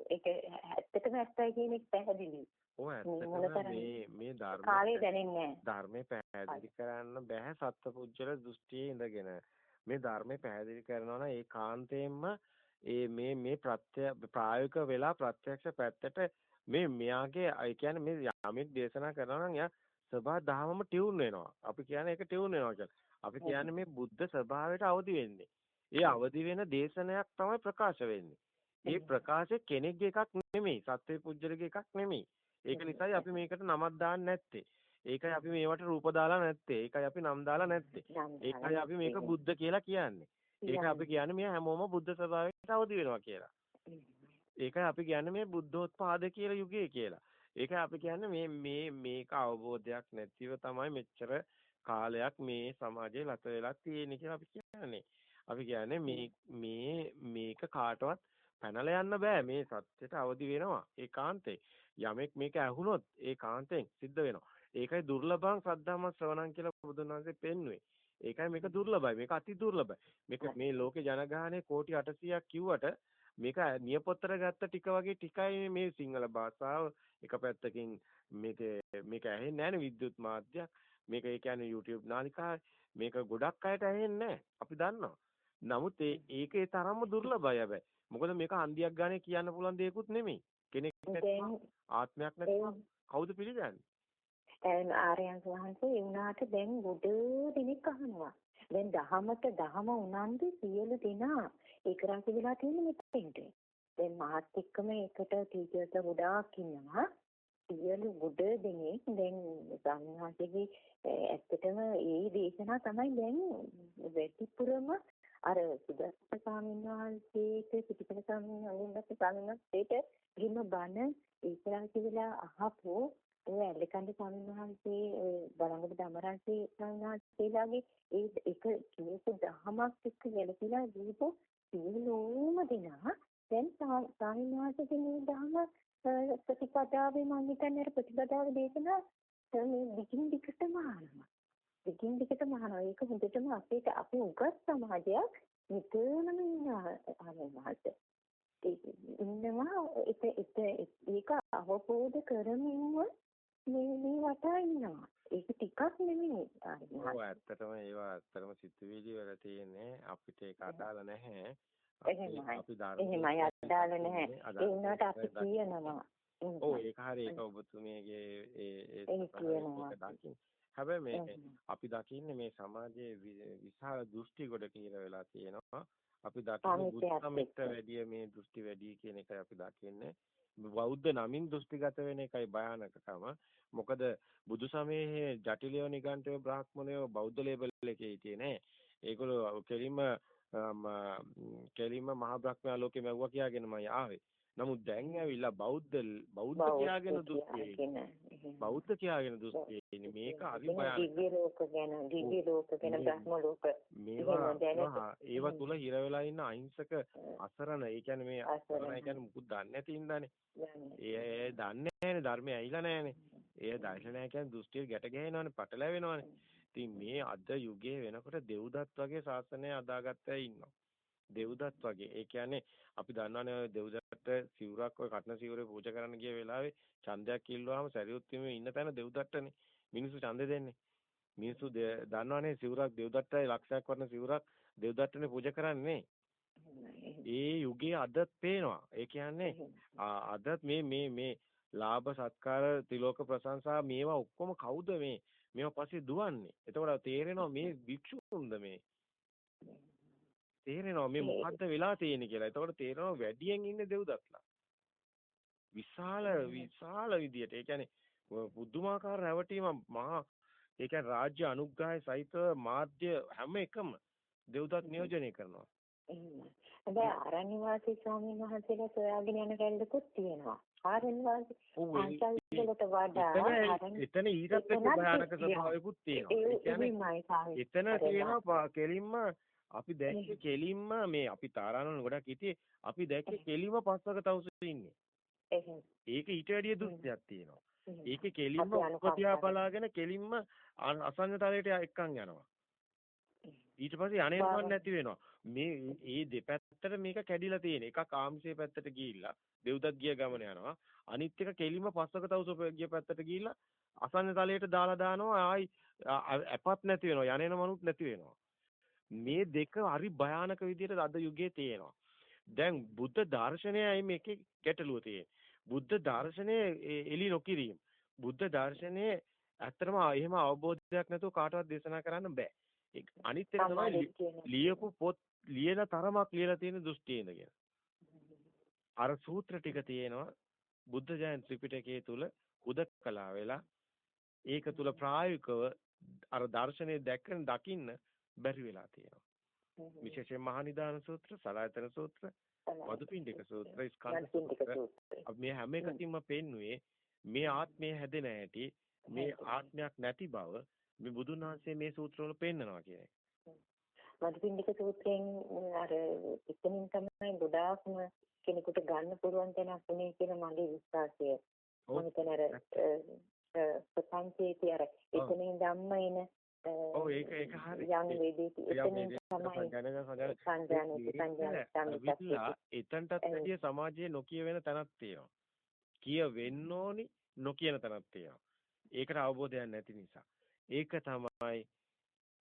ඒක ඇත්තටම ඇත්තයි කියන එක පැහැදිලි.
ඔව් ඇත්තටම මේ මේ ධර්ම
කාලේ දැනෙන්නේ
ධර්මේ පැහැදිලි කරන්න බෑ සත්පුජ්‍යල දෘෂ්ටියේ ඉඳගෙන මේ ධර්මේ පැහැදිලි කරනවා නම් ඒ කාන්තේන්ම ඒ මේ මේ ප්‍රත්‍ය ප්‍රායෝගික වෙලා ප්‍රත්‍යක්ෂ පැත්තට මේ මෙයාගේ ඒ කියන්නේ මේ යමෙක් දේශනා කරනවා නම් එයා සබා දහමම ටියුන් වෙනවා. අපි කියන්නේ ඒක ටියුන් වෙනවා කියලා. අපි කියන්නේ මේ බුද්ධ ස්වභාවයට අවදි වෙන්නේ. ඒ අවදි වෙන දේශනයක් තමයි ප්‍රකාශ වෙන්නේ. ඒ ප්‍රකාශය කෙනෙක්ගේ එකක් නෙමෙයි. සත්‍ය පුජ්‍යලගේ එකක් නෙමෙයි. ඒක නිසායි අපි මේකට නමක් දාන්නේ නැත්තේ. ඒකයි අපි මේවට රූප දාලා නැත්තේ. ඒකයි අපි නම් දාලා නැත්තේ. ඒකයි අපි මේක බුද්ධ කියලා කියන්නේ. ඒක අපි කියන්නේ මේ හැමෝම බුද්ධ ස්වභාවයට අවදි වෙනවා කියලා. ඒකයි අපි කියන්නේ මේ බුද්ධෝත්පාද කියලා යුගය කියලා. ඒකයි අපි කියන්නේ මේ මේ මේක අවබෝධයක් නැතිව තමයි මෙච්චර කාලයක් මේ සමාජයේ ලත වෙලා තියෙන්නේ කියලා අපි කියන්නේ. අපි කියන්නේ මේ මේ මේක කාටවත් පැනලා යන්න බෑ මේ සත්‍යයට අවදි වෙනවා ඒකාන්තේ යමෙක් මේක ඇහුනොත් ඒකාන්තෙන් සිද්ධ වෙනවා ඒකයි දුර්ලභං සද්ධාම ශ්‍රවණං කියලා බුදුන් වහන්සේ පෙන්වුවේ ඒකයි මේක දුර්ලභයි. මේක අති දුර්ලභයි. මේක මේ ලෝකේ ජනගහනය කෝටි 800ක් කිව්වට මේක නියපොත්තට ගත්ත ටික වගේ ටිකයි මේ සිංහල භාෂාව එක පැත්තකින් මේක මේක ඇහෙන්නේ නැහැ විද්‍යුත් මාධ්‍යයක්. මේක ඒ කියන්නේ YouTube නාලිකාවේ මේක ගොඩක් අයට ඇහෙන්නේ අපි දන්නවා. නමුත් ඒ ඒකේ තරම්ම දුර්ලභයි හැබැයි. මොකද මේක හන්දියක් ගානේ කියන්න පුළුවන් දෙයක්ුත් නෙමෙයි. කෙනෙක් ආත්මයක් නැත්නම් කවුද පිළිගන්නේ?
දැන් ආර්යයන් වහන්සේ ඒ වුණාට දැන් ගොඩ දෙනෙක් අහනවා. දැන් දහමට දහම උනන්දු සියලු දෙනා ඒක රාශි වෙලා තියෙන මෙතෙන්ට. දැන් මාත් එක්කම ඒකට ටීචර්ස් ගොඩාක් ඉන්නවා. සියලු ගොඩ දෙනෙක් දැන් සංඝාසයේ ඇත්තටම ඒ දේශනා තමයි දැන් වැඩිපුරම අර සුදස්ස ස්වාමීන් වහන්සේට පිටිපල ස්වාමීන් වහන්සේට ස්වාමීන් වහන්සේට හිම බණ ඒකලා කියලා අහපෝ ඔය ඇල්ලකන්ද ස්වාමීන් වහන්සේ බලංගොඩ දමරන්සේ ස්වාමීන්වහන්සේලාගේ ඒ එක කියපු දහමක් එක්ක ගැලපිලා දීපු සියලුම දෙනා දැන් ස්වාමීන් වහන්සේගේ මේ දහම ප්‍රතිපදාවේ මම හිතන්නේ අර ප්‍රතිපදාව දේශනා මේ දිගින් දිගටම අහනවා. දිගින් දිගටම අහනවා. ඒක හොඳටම අපිට අපි උගත් සමාජයක් නිතරම ඉන්නවා ඉන්නවා ඒක ඒක අවබෝධ කරමින්ම මේ මේ වටා ඉන්නවා. ඒක ටිකක් නෙමෙයි.
ඔව් ඇත්තටම ඒවා ඇත්තටම සිතුවිලි වල තියෙන්නේ අපිට ඒක අදාළ නැහැ.
අපි එහෙමයි අදාළ නැහැ. ඒ වුණාට අපි කියනවා.
ඔව් ඒක හරි ඒක ඔබතුමියගේ ඒ ඒ හැබැයි මේ අපි දකින්නේ මේ සමාජයේ විශාල දෘෂ්ටි කොට කියලා වෙලා තියෙනවා. අපි දකින්නේ බුද්ධමෙට වැඩිය මේ දෘෂ්ටි වැඩි කියන එකයි අපි දකින්නේ. බෞද්ධ නමින් දෘෂ්ටිගත වෙන එකයි භයානකකම. මොකද බුදු සමයේ ජටිලයෝ නිගණ්ඨයෝ බ්‍රාහ්මණයෝ බෞද්ධ ලේබල් එකේ හිටියේ නෑ. ඒගොල්ලෝ කෙලින්ම කෙලින්ම මහා බ්‍රහ්මයා ලෝකෙ මැව්වා කියාගෙනමයි ආවේ. නමුත් දැන් ඇවිල්ලා බෞද්ධ බෞද්ධ කියාගෙන දුස්තියේ බෞද්ධ කියාගෙන දුස්තියේ මේක හරි භයානක
දිව්‍ය ලෝක ගැන දිව්‍ය ලෝක ගැන බ්‍රහ්ම ලෝක.
මේවා ඒවා තුල හිර වෙලා ඉන්න අහිංසක අසරණ. ඒ කියන්නේ මේ අසරණ. ඒ කියන්නේ මුකුත් දන්නේ නැති ඉඳානේ ඒ දන්නේ නැහැනේ. ධර්මය ඇහිලා නැහැනේ. ඒ දර්ශනය කියන්නේ දෘෂ්ටිය ගැට ගැහෙනවනේ. පටලැවෙනවනේ. ඉතින් මේ අද යුගයේ වෙනකොට දෙව්දත් වගේ ශාසනය අදාගත්ත අය ඉන්නවා? දෙව්දත් වගේ. ඒ කියන්නේ අපි දන්නවනේ දෙව්දත්ට සිවුරක් ඔය කටන සිවුරේ පූජා කරන්න ගිය වෙලාවේ ඡන්දයක් ඉල්ලුවාම සරියුත් හිමි ඉන්න තැන දෙව්දත්තනේ. මිනිස්සු ඡන්දෙ දෙන්නේ. මිනිස්සු දන්නවනේ සිවුරක් දෙව්දත්තයි ලක්ෂයක් වර්ණ සිවුරක් දෙව්දත්තනේ පූජා කරන්නේ. ඒ යුගයේ අදත් පේනවා. ඒ කියන්නේ අදත් මේ මේ මේ ලාභ සත්කාර තිලෝක ප්‍රශංසා මේවා ඔක්කොම කවුද මේ මේවා පස්සේ දුවන්නේ. එතකොට තේරෙනවා මේ භික්ෂුන්ද මේ තේරෙනවා මේ මොකද්ද වෙලා තියෙන්නේ කියලා. එතකොට තේරෙනවා වැඩියෙන් ඉන්නේ දෙව්දත්ලා. විශාල විශාල විදියට. ඒ කියන්නේ පුදුමාකාර රැවටීම මහා ඒ කියන්නේ රාජ්‍ය අනුග්‍රහය සහිතව මාධ්‍ය හැම එකම දෙව්දත් නියෝජනය කරනවා.
හැබැයි ආරණ්‍ය වාසී ස්වාමීන් වහන්සේලා සොයාගෙන යන කැලලකුත් තියෙනවා. ආරණ්‍ය වාසී අංශවලට වඩා
එතන ඊටත් එක්ක භයානක ස්වභාවයකුත් තියෙනවා. ඒ කියන්නේ එතන තියෙනවා කෙලින්ම අපි දැක්කේ කෙලින්ම මේ අපි තාරානවල ගොඩක් හිටියේ අපි දැක්කේ කෙලින්ම පස්වක තවුසේ ඉන්නේ. ඒක ඊට වැඩිය දුස්තියක් තියෙනවා. ඒකේ කෙලින්ම උපතියා බලාගෙන කෙලින්ම අසංගතලයට එක්කන් යනවා. ඊට පස්සේ අනේමන් නැති වෙනවා. මේ මේ දෙපැත්තට මේක කැඩිලා තියෙන. එකක් ආම්සේ පැත්තට ගිහිල්ලා දෙව්දත් ගිය ගමන යනවා. අනිත් එක කෙලින්ම පස්වක තවුස ගිය පැත්තට ගිහිල්ලා අසංගතලයට දාලා දානවා. ආයි අපත් නැති වෙනවා. යන්නේන මනුත් නැති වෙනවා. මේ දෙක හරි භයානක විදිහට අද යුගයේ තියෙනවා. දැන් බුද්ධ දර්ශනයයි මේකේ ගැටලුව තියෙන්නේ. බුද්ධ දර්ශනය එලි නොකිරීම. බුද්ධ දර්ශනයේ ඇත්තටම එහෙම අවබෝධයක් නැතුව කාටවත් දේශනා කරන්න බෑ. අනිත් එක තමයි ලියපු පොත් ලියන තරමක් ලියලා තියෙන දෘෂ්ටිය ඉඳගෙන. අර සූත්‍ර ටික තියෙනවා බුද්ධ ජයන් ත්‍රිපිටකයේ තුල උදකලා වෙලා ඒක තුල ප්‍රායෝගිකව අර දර්ශනය දැක්කන දකින්න බැරි වෙලා තියෙනවා. විශේෂයෙන් මහනිදාන සූත්‍ර, සලායතන සූත්‍ර, වදුපිණ්ඩික සූත්‍ර, ස්කන්ධ සූත්‍ර. මේ හැම එකකින්ම පෙන්නුවේ මේ ආත්මය හැදෙන හැටි, මේ ආත්මයක් නැති බව මේ බුදුන් වහන්සේ මේ සූත්‍රවල පෙන්නනවා කියන එක.
වදුපිණ්ඩික සූත්‍රයෙන් අර එතනින් තමයි ගොඩාක්ම කෙනෙකුට ගන්න පුළුවන් තැනක් උනේ කියන මගේ විශ්වාසය. හිතන අර ප්‍රපංචයේ තියර එතනින් ධම්ම එන
ඔව් ඒක ඒක හරි.
යම් වේදේති එතනින් තමයි සංජානනයේ සංජානනයේ
එතනටත් වැඩිය සමාජයේ නොකිය වෙන තැනක් තියෙනවා. කිය වෙන්න ඕනි නොකියන තැනක් තියෙනවා. ඒකට අවබෝධයක් නැති නිසා. ඒක තමයි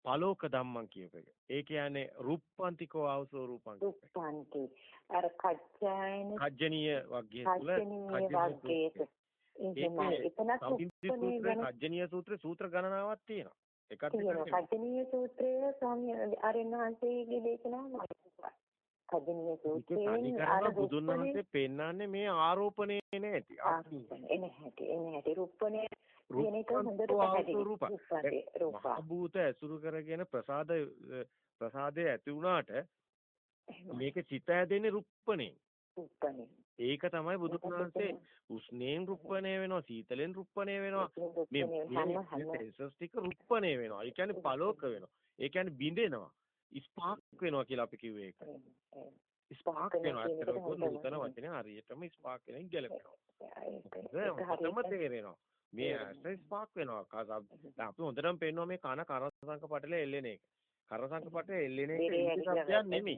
පලෝක ධම්මං කියප එක. ඒ කියන්නේ රුප්පන්තිකෝ ආවසෝ රූපං.
රුප්පන්ති. අර කච්චායන
කජ්ජනීය වර්ගයේ තුල
කජ්ජනීය වර්ගයේ
සූත්‍රයේ කජ්ජනීය සූත්‍රේ සූත්‍ර ගණනාවක් තියෙනවා.
තියෙනවා. කජ්ජනීය සූත්‍රය ස්වාමී ආරණහන්සේගේ දේශනාවයි. කජ්ජනීය සූත්‍රයෙන්
අර බුදුන් වහන්සේ පෙන්වන්නේ මේ ආරෝපණේ නැති.
එන හැටි එන හැටි රුප්පණේ කියන එක හොඳට පැහැදිලි. රූප.
භූත ඇසුරු කරගෙන ප්‍රසාද ප්‍රසාදයේ ඇති වුණාට මේක චිත ඇදෙන්නේ රුප්පණේ.
රුප්පණේ.
ඒක තමයි බුදුන් වහන්සේ උෂ්ණයෙන් රුප්පණේ වෙනවා සීතලෙන් රුප්පණේ වෙනවා. මේ සෙන්සස් ටික රුප්පණේ වෙනවා. ඒ කියන්නේ පලෝක වෙනවා. ඒ කියන්නේ බිඳෙනවා. ස්පාක් වෙනවා කියලා අපි කිව්වේ ඒක. ස්පාක් වෙනවා. අත්‍තරම නූතන වචනේ හරියටම ස්පාක් වෙනින් ගැලපෙනවා. ඒක තේරෙනවා. මේ ඇස් ස්පාක් වෙනවා. අපි හොඳටම පේනවා මේ කන කරසංක පටලේ එල්ලෙන එක. කරසංක පටලේ එල්ලෙන එක ඉතිසබ්දයක් නෙමෙයි.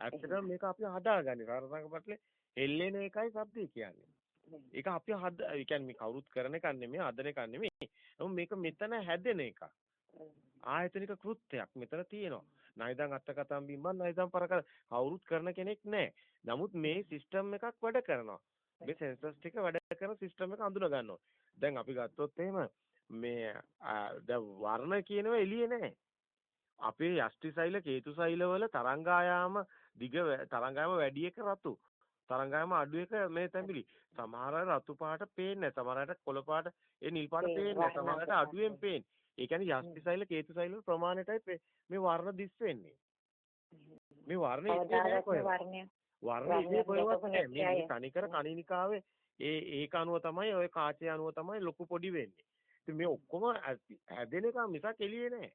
ඇත්තටම මේක අපි හදාගන්නේ. කරසංක පටලේ එල්ලෙන එකයි શબ્දය කියන්නේ. ඒක අපි හද ඒ කියන්නේ මේ කවුරුත් කරන එකක් නෙමෙයි, හදන එකක් නෙමෙයි. නමුත් මේක මෙතන හැදෙන එකක්. ආයතනික කෘත්‍යයක් මෙතන තියෙනවා. නයිදන් අත්තකතම් බිම්බන් නයිදන් පරක කවුරුත් කරන කෙනෙක් නැහැ. නමුත් මේ සිස්ටම් එකක් වැඩ කරනවා. මේ සෙන්සර්ස් ටික වැඩ කරන සිස්ටම් එක අඳුන ගන්නවා. දැන් අපි ගත්තොත් එහෙම මේ දැන් වර්ණ කියනවා එළියේ නැහැ. අපේ යෂ්ටි සෛල කේතු සෛල වල තරංගායාම දිග තරංගායාම වැඩි එක රතු. තරංගායාම අඩු එක මේ තැඹිලි. සමහර රතු පාට පේන්නේ සමහරට කොළ පාට ඒ නිල් පාට පේන්නේ සමහරට අඩුවෙන් පේන්නේ. ඒ කියන්නේ යෂ්ටි සෛල කේතු සෛල ප්‍රමාණයටයි මේ වර්ණ දිස් වෙන්නේ. මේ වර්ණ ඉන්නේ කොහෙද? වර්ණ ඉන්නේ කොහෙවත් නැහැ. මේ තනිකර කණිනිකාවේ ඒ ඒක අනුව තමයි ওই කාචය අනුව තමයි ලොකු පොඩි වෙන්නේ. ඉතින් මේ ඔක්කොම හැදෙන එක මිසක් එළියේ නැහැ.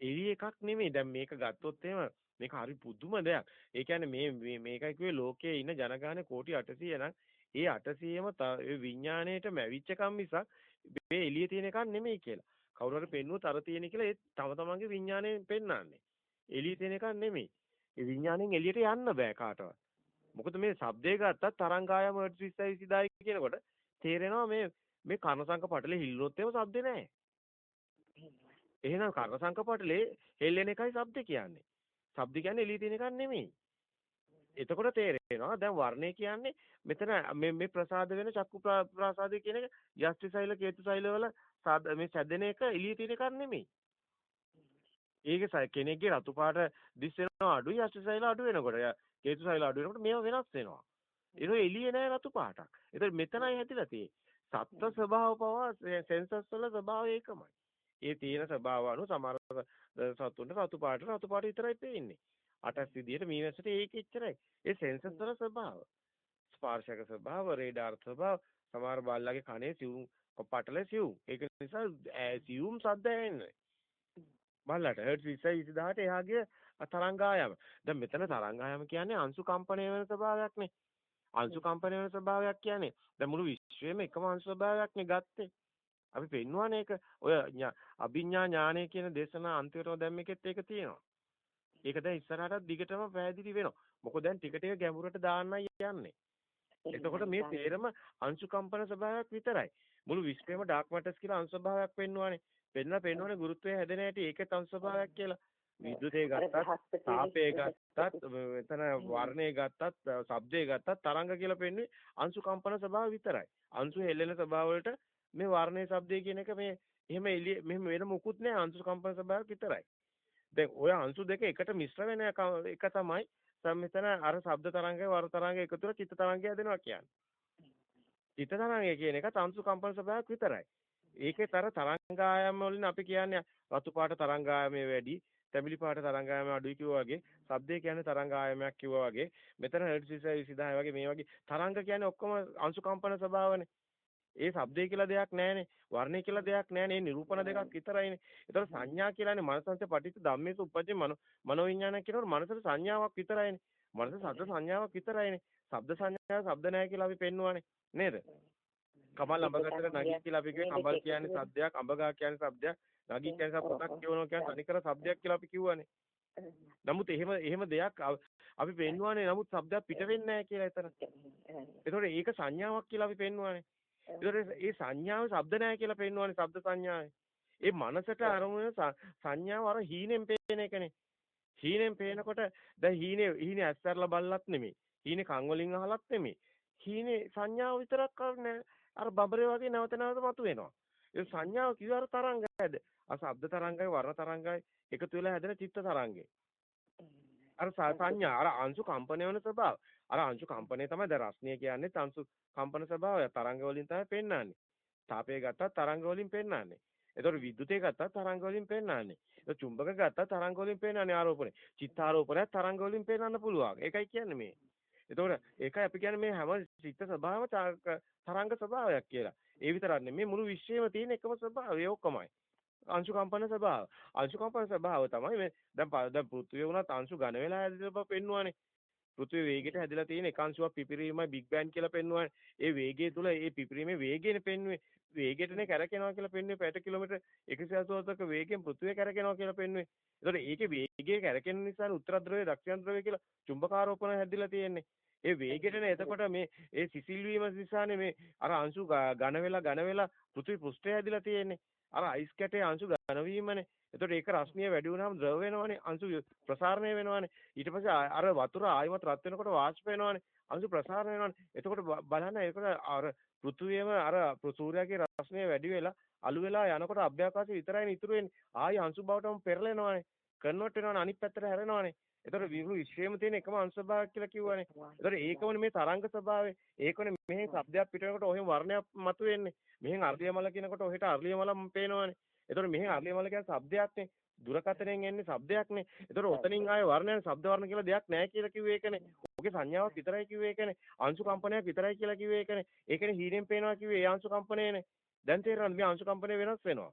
එළිය එකක් නෙමෙයි. දැන් මේක ගත්තොත් එහෙම මේක හරි පුදුම දෙයක්. ඒ කියන්නේ මේ මේකයි කිව්වේ ලෝකයේ ඉන්න ජනගහන කෝටි 800 නම් ඒ 800ම ඒ විඥාණයට මැවිච්ච කම් මිසක් මේ එළියේ තියෙන එකක් නෙමෙයි කියලා. කවුරු හරි පෙන්නුවොත් අර තියෙන කියලා ඒ තම තමන්ගේ විඥාණයෙන් පෙන්වන්නේ. එළියේ තියෙන එකක් නෙමෙයි. ඒ විඥාණයෙන් එළියට යන්න බෑ කාටවත්. මොකද මේ ශබ්දේ ගත්තත් තරංගායම හර්ට්ස් 20 20000 කියනකොට තේරෙනවා මේ මේ කර්ණසංක පටලේ හිල්ලුනොත් එහෙම ශබ්දේ නැහැ. එහෙනම් කර්ණසංක පටලේ හෙල්ලෙන එකයි ශබ්ද කියන්නේ. ශබ්ද කියන්නේ එළිය තියෙන එකක් නෙමෙයි. එතකොට තේරෙනවා දැන් වර්ණය කියන්නේ මෙතන මේ මේ ප්‍රසාද වෙන චක්කු ප්‍රසාද කියන එක යෂ්ටි සෛල කේතු සෛල වල මේ සැදෙන එක එළිය තියෙන එකක් නෙමෙයි. ඒක කෙනෙක්ගේ රතු පාට දිස් වෙනවා අඩුයි යෂ්ටි සෛල අඩු වෙනකොට හේතු සෛල අඩු වෙනකොට මේව වෙනස් වෙනවා. ඒක එළියේ නෑ රතු පාටක්. ඒතර මෙතනයි හැදිලා තියෙන්නේ. සත්ත්ව ස්වභාව පවා සෙන්සස් වල ස්වභාවය ඒකමයි. ඒ තියෙන ස්වභාව අනුව සමහර සතුන්ට රතු පාට රතු පාට විතරයි පේන්නේ. අටස් විදියට මීනසට ඒක එච්චරයි. ඒ සෙන්සස් වල ස්වභාව. ස්පර්ශක ස්වභාව, රේඩාර් ස්වභාව, සමහර බල්ලාගේ කනේ සිවුම් පටල සිවුම්. ඒක නිසා සිවුම් සද්ද ඇහෙන්නේ. බල්ලට හර්ට්ස් 20 20000ට එහාගේ තරංගායම. දැන් මෙතන තරංගායම කියන්නේ අංශු කම්පණය වෙන ස්වභාවයක්නේ. අංශු කම්පණය වෙන ස්වභාවයක් කියන්නේ දැන් මුළු විශ්වයේම එකම අංශු ස්වභාවයක්නේ ගත්තේ. අපි පෙන්වන්නේ ඒක ඔය අභිඥා ඥානය කියන දේශනා අන්තිමටම දැම්මෙකෙත් ඒක තියෙනවා. ඒක දැන් ඉස්සරහට දිගටම පැහැදිලි වෙනවා. මොකද දැන් ටික ටික ගැඹුරට දාන්නයි යන්නේ. එතකොට මේ තේරම අංශු කම්පන ස්වභාවයක් විතරයි. මුළු විශ්වයේම ඩාර්ක් මැටර්ස් කියලා අංශ ස්වභාවයක් පෙන්වන්නේ. පෙන්නලා පෙන්වන්නේ ගුරුත්වයේ හැදෙන හැටි ඒකේ අංශ ස්වභාවයක් කියලා. විද්‍යුතේ ගත්තත් තාපයේ ගත්තත් එතන වර්ණයේ ගත්තත් ශබ්දයේ ගත්තත් තරංග කියලා පෙන්නේ අංශු කම්පන ස්වභාව විතරයි. අංශු හෙල්ලෙන ස්වභාව වලට මේ වර්ණයේ ශබ්දයේ කියන එක මේ එහෙම එළිය මෙහෙම වෙන මොකුත් නෑ අංශු කම්පන ස්වභාවයක් විතරයි. දැන් ওই අංශු දෙක එකට මිශ්‍ර වෙන එක තමයි මෙතන අර ශබ්ද තරංගය වර්ණ තරංගය එකතු කරලා චිත්ත තරංගය හදනවා කියන්නේ. චිත්ත තරංගය කියන එක අංශු කම්පන ස්වභාවයක් විතරයි. ඒකේ තර තරංගායම වලින් අපි කියන්නේ රතු පාට තරංගායමේ වැඩි තැඹිලි පාට තරංගායම අඩුයි කිව්වා වගේ ශබ්දය කියන්නේ තරංගායමයක් කිව්වා වගේ මෙතන හර්ට්ස් 20000 වගේ මේ වගේ තරංග කියන්නේ ඔක්කොම අංශු කම්පන ස්වභාවනේ ඒ ශබ්දය කියලා දෙයක් නැහැනේ. වර්ණය කියලා දෙයක් නැහැනේ. නිරූපණ දෙකක් විතරයිනේ. ඒතර සංඥා කියලානේ මනසංශ පටිච්ච ධම්මේසු උපජ්ජේ මනෝ මනෝවිඤ්ඤාණය කියනකොට මනසට සංඥාවක් විතරයිනේ. මනස ශබ්ද සංඥාවක් විතරයිනේ. ශබ්ද සංඥාව ශබ්ද නැහැ කියලා අපි පෙන්නුවානේ නේද? කමල් අඹගතට නගී කියලා අපි කිව්වේ. කමල් කියන්නේ සද්දයක් අඹගා කියන්නේ සද්දයක් නගී කියන්නේ පොතක් කියවනවා කියන්නේ තනිකර සද්දයක් කියලා අපි කිව්වනේ. නමුත් එහෙම එහෙම දෙයක් අපි පෙන්වන්නේ නමුත් શબ્දයක් පිට වෙන්නේ නැහැ කියලා එතන. ඒතකොට ඒක සංඥාවක් කියලා අපි පෙන්වන්නේ. ඒතර ඒ සංඥාව ශබ්ද නැහැ කියලා පෙන්නවනේ ශබ්ද සංඥාවේ. ඒ මනසට අරමුණ සංඥාව අර හීනෙන් පේන එකනේ. හීනෙන් පේනකොට දැන් හීනේ හීනේ ඇස්සරලා බල්ලත් නෙමෙයි. හීනේ කන් වලින් අහලත් නෙමෙයි. හීනේ සංඥාව විතරක් කරන්නේ අර බබරේ වගේ නැවත නැවත මතුවෙනවා. ඒ සංඥාව කිව්ව අර තරංගයද? අර ශබ්ද තරංගයි වර්ණ තරංගයි එකතු වෙලා හැදෙන චිත්ත තරංගේ. අර සංඥා අර අංශු කම්පණය වෙන ස්වභාව. අර අංශු කම්පණය තමයි දැන් රස්නිය කියන්නේ අංශු කම්පන ස්වභාවය. තරංග වලින් තමයි පෙන්වන්නේ. තාපය ගත්තා තරංග වලින් පෙන්වන්නේ. එතකොට විද්‍යුතය ගත්තා තරංග වලින් පෙන්වන්නේ. ඒක චුම්බක ගත්තා තරංග වලින් පෙන්වන්නේ ආරෝපණය. චිත්තාරෝපණය තරංග වලින් පෙන්වන්න පුළුවන්. ඒකයි කියන්නේ මේ. එතකොට ඒකයි අපි කියන්නේ මේ හැම චිත්ත ස්වභාව තරංග ස්වභාවයක් කියලා. ඒ විතරක් නෙමෙයි මුළු විශ්වයේම තියෙන එකම ස්වභාවය ඔක්කොමයි. අංශු කම්පන ස්වභාව. අංශු කම්පන ස්වභාව තමයි මේ දැන් දැන් පෘථිවිය වුණත් අංශු ඝන වෙලා හැදෙන බව පෙන්වන්නේ. පෘථිවිය වේගයට හැදිලා තියෙන එක අංශුවක් පිපිරීමයි බිග් බෑන් කියලා පෙන්වන්නේ. ඒ වේගය තුල ඒ පිපිරීමේ වේගයනේ පෙන්වන්නේ. වේගයටනේ කැරකෙනවා කියලා පෙන්වන්නේ පැයට කිලෝමීටර් 180ක වේගයෙන් පෘථිවිය කැරකෙනවා කියලා පෙන්වන්නේ. ඒතකොට ඒකේ වේගය කැරකෙන නිසා උත්තර ධ්‍රවය දක්ෂිණ ධ්‍රවය කියලා චුම්බකාරෝපණ හැදිලා තියෙන්නේ. ඒ වේගෙටනේ එතකොට මේ ඒ සිසිල් වීම නිසානේ මේ අර අංශු ඝන වෙලා ඝන වෙලා පෘථිවි පෘෂ්ඨය හැදිලා තියෙන්නේ. අර අයිස් කැටේ අංශු ඝන වීමනේ. එතකොට ඒක රස්නිය වැඩි වුණාම ද්‍රව වෙනවනේ. අංශු ප්‍රසාරණය වෙනවනේ. ඊට පස්සේ අර වතුර ආයමත් රත් වෙනකොට වාෂ්ප වෙනවනේ. අංශු ප්‍රසාරණය වෙනවනේ. එතකොට බලන්න ඒකට අර පෘථුවියම අර සූර්යාගේ රස්නිය වැඩි වෙලා අලු වෙලා යනකොට අභ්‍යවකාශය විතරයිනේ ඉතුරු වෙන්නේ. ආයි අංශු බවටම පෙරලෙනවනේ. කන්වර්ට් වෙනවනේ අනිත් පැත්තට හැරෙනවනේ. ඒතකොට විරු විශ්වයේම තියෙන එකම අංශ භාගයක් කියලා කිව්වනේ. ඒතකොට ඒකමනේ මේ තරංග ස්වභාවය. ඒකනේ මෙහෙන් શબ્දයක් පිට වෙනකොට ඔහෙන් වර්ණයක් මතුවෙන්නේ. මෙහෙන් අර්ලියමල කියනකොට ඔහෙට අර්ලියමලම පේනවනේ. ඒතකොට මෙහෙන් අර්ලියමල කියන්නේ શબ્දයක්නේ. දුරකතනෙන් එන්නේ શબ્දයක්නේ. ඒතර ඔතනින් ආයේ වර්ණයන් શબ્ද වර්ණ කියලා දෙයක් නැහැ කියලා කිව්වේ ඒකනේ. ඔගේ සංඥාවක් විතරයි කිව්වේ ඒකනේ. අංශු කම්පනයක් විතරයි කියලා කිව්වේ ඒකනේ. ඒකනේ හීනෙන් පේනවා කිව්වේ ඒ අංශු කම්පනයනේ. දැන් තේරෙනවද මේ අංශු කම්පනය වෙනස් වෙනවා.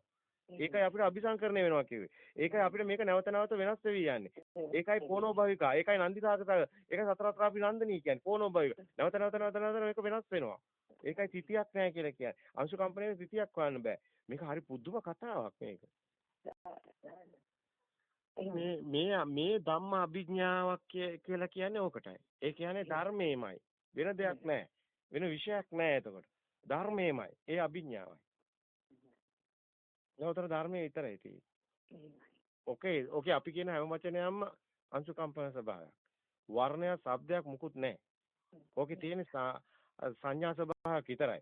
ඒකයි අපිට අபிසංකරණය වෙනවා කිව්වේ. ඒකයි අපිට මේක නැවත නැවත වෙනස් වෙවි යන්නේ. ඒකයි පොනෝ භවිකා. ඒකයි නන්දිසාගත. ඒකයි සතරත්‍රාපි නන්දනී කියන්නේ පොනෝ භවික. නැවත නැවත නැවත නැවත මේක වෙනස් වෙනවා. ඒකයි තිතියක් නැහැ කියලා කියන්නේ. අංශු කම්පණයේ තිතියක් හොයන්න බෑ. මේක හරි පුදුම කතාවක් මේක. මේ මේ මේ ධම්ම අභිඥාවක් කියලා කියන්නේ ඕකටයි. ඒ කියන්නේ ධර්මේමයි. වෙන දෙයක් නැහැ. වෙන විෂයක් නැහැ එතකොට. ධර්මේමයි. ඒ අභිඥාවයි. ලෝතර ධර්මයේ විතරයි තියෙන්නේ. ඕකේ ඕකේ අපි කියන හැම වචනයක්ම අංශු කම්පන ස්වභාවයක්. වර්ණය, ශබ්දයක් මුකුත් නැහැ. ඕකේ තියෙන සංඥා ස්වභාවයක් විතරයි.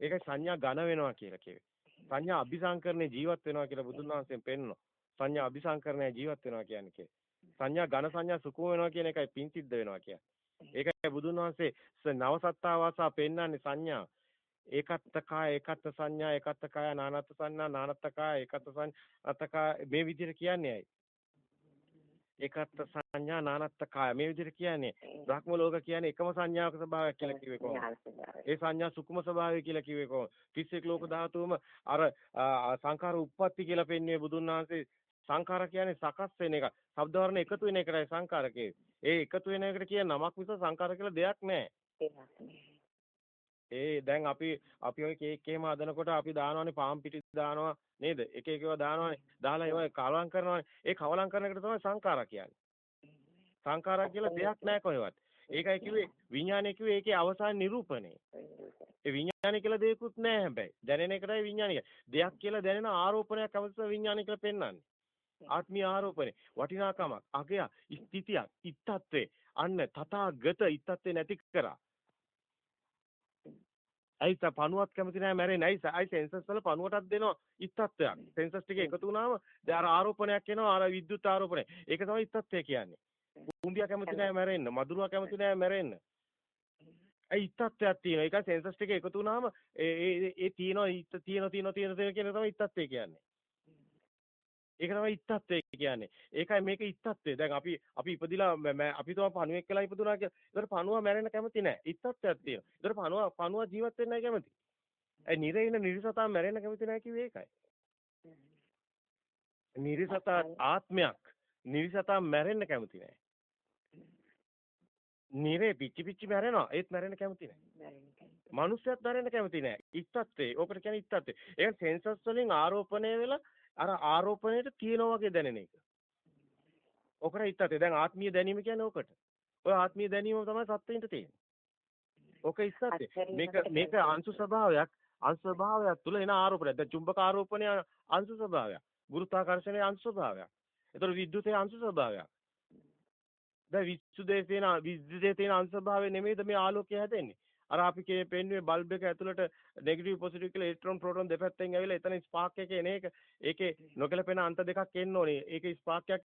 ඒකයි සංඥා ඝන වෙනවා කියලා කිව්වේ. සංඥා අபிසංකරණේ ජීවත් වෙනවා කියලා බුදුන් වහන්සේෙන් පෙන්නනවා. සංඥා අபிසංකරණේ ජීවත් වෙනවා කියන්නේ. සංඥා ඝන සංඥා සුකුම වෙනවා කියන එකයි පින් සිද්ධ වෙනවා කියන්නේ. ඒකයි බුදුන් වහන්සේ නවසත්තාවාසා පෙන්නන්නේ සංඥා. ඒකත්ත කාය ඒකත්ත සංඥා ඒකත්ත කාය නානත්ත සංඥා නානත්ත කාය ඒකත්ත සංඥා කාය මේ විදිහට කියන්නේ ඇයි? ඒකත්ත සංඥා නානත්ත කාය මේ විදිහට කියන්නේ බ්‍රහ්ම ලෝක කියන්නේ එකම සංඥාවක ස්වභාවයක් කියලා කිව්වේ කොහොමද? ඒ සංඥා සුකුම ස්වභාවය කියලා කිව්වේ කොහොමද? 31 ලෝක ධාතුවම අර සංඛාර උප්පත්ති කියලා පෙන්වන්නේ බුදුන් වහන්සේ. සංඛාර කියන්නේ සකස් වෙන එක. ශබ්ද වර්ණ එකතු වෙන එකයි සංඛාර ඒ එකතු වෙන එකට කියන නමක් විතර සංඛාර කියලා දෙයක් නැහැ. ඒ දැන් අපි අපි ඔය කේක් එහෙම හදනකොට අපි දානවානේ පාම් පිටි දානවා නේද? එක එක ඒවා දානවානේ. දාලා ඒවා කලවම් කරනවානේ. ඒ කවලම් කරන එකට තමයි සංඛාරා කියන්නේ. සංඛාරා කියලා දෙයක් නැහැ කොහෙවත්. ඒකයි කිව්වේ විඥානය කිව්වේ ඒකේ අවසාන නිරූපණය. ඒ විඥානය කියලා දෙයක්වත් නැහැ හැබැයි. දැනෙන එකටයි විඥානය. දෙයක් කියලා දැනෙන ආරෝපණයක් අවශ්‍ය විඥානය කියලා පෙන්වන්නේ. ආත්මීය ආරෝපණය වටිනාකමක් අගය ස්ථිතියක් ඉත්තත්වේ අන්න තථාගත ඉත්තත්වේ නැති කරා ඇයි තා පණුවක් කැමති නැහැ මැරෙන්නේ. ඇයි ඇයි සෙන්සස් වල පණුවටත් දෙනවා ඉත්තත්වයක්. සෙන්සස් ටික එකතු වුණාම දැන් අර ආරෝපණයක් එනවා අර විද්‍යුත් ආරෝපණය. ඒක තමයි ඉත්තත්වය කියන්නේ. කුඹියා කැමති නැහැ මැරෙන්න. මදුරුවා කැමති නැහැ මැරෙන්න. ඇයි ඉත්තත්වයක් තියෙනවා. ඒක සෙන්සස් ටික එකතු වුණාම ඒ ඒ ඒ තියෙනවා ඉත්ත තියෙනවා තියෙනවා තියෙනවා කියන තමයි ඉත්තත්වය කියන්නේ. ඒක තමයි ඉත්තත්වය කියන්නේ. ඒකයි මේක ඉත්තත්වය. දැන් අපි අපි ඉපදිලා අපි තමයි පණුවෙක් කියලා ඉපදුනා කියලා. ඒතර පණුව මැරෙන්න කැමති නැහැ. ඉත්තත්වයක් තියෙනවා. ඒතර පණුව පණුව ජීවත් වෙන්න කැමති. ඒ නිරේන නිරිසතා මැරෙන්න කැමති නැහැ කිව්වේ ඒකයි. නිරිසතා ආත්මයක්. නිරිසතා මැරෙන්න කැමති නැහැ. නිරේ පිච්චි පිච්චි මැරෙනවා. ඒත් මැරෙන්න කැමති නැහැ. මනුස්සයත් මැරෙන්න කැමති නැහැ. ඉත්තත්වේ. ඕකට කියන්නේ ඉත්තත්වේ. ඒක සෙන්සස් වලින් ආරෝපණය වෙලා අර ආරෝපණයට තියෙනවා වගේ දැනෙන එක. ඕකට ඉත්තත්වේ. දැන් ආත්මීය දැනීම කියන්නේ ඕකට. ඔය ආත්මීය දැනීම තමයි සත්ත්වින්ට තියෙන්නේ. ඕක ඉස්සත්වේ. මේක මේක අංශු ස්වභාවයක්. අංශු ස්වභාවයක් තුල එන ආරෝපණය. දැන් චුම්බක ආරෝපණය අංශු ස්වභාවයක්. ගුරුත්වාකර්ෂණයේ අංශු ස්වභාවයක්. ඒතර විද්‍යුතයේ අංශු ස්වභාවයක්. දැන් විසුදේ තියෙන විද්‍යුතයේ තියෙන අංශ ස්වභාවය නෙමෙයිද මේ ආලෝකය හැදෙන්නේ. අර අපි කියේ පෙන්නුවේ බල්බ් එක ඇතුළට නෙගටිව් පොසිටිව් කියලා ඉලෙක්ට්‍රෝන ප්‍රෝටෝන දෙපැත්තෙන් ඇවිල්ලා එතන ස්පාර්ක් එක එන එක ඒකේ නොගැලපෙන අන්ත දෙකක් එන්න ඕනේ. ඒකේ ස්පාර්ක් එකක්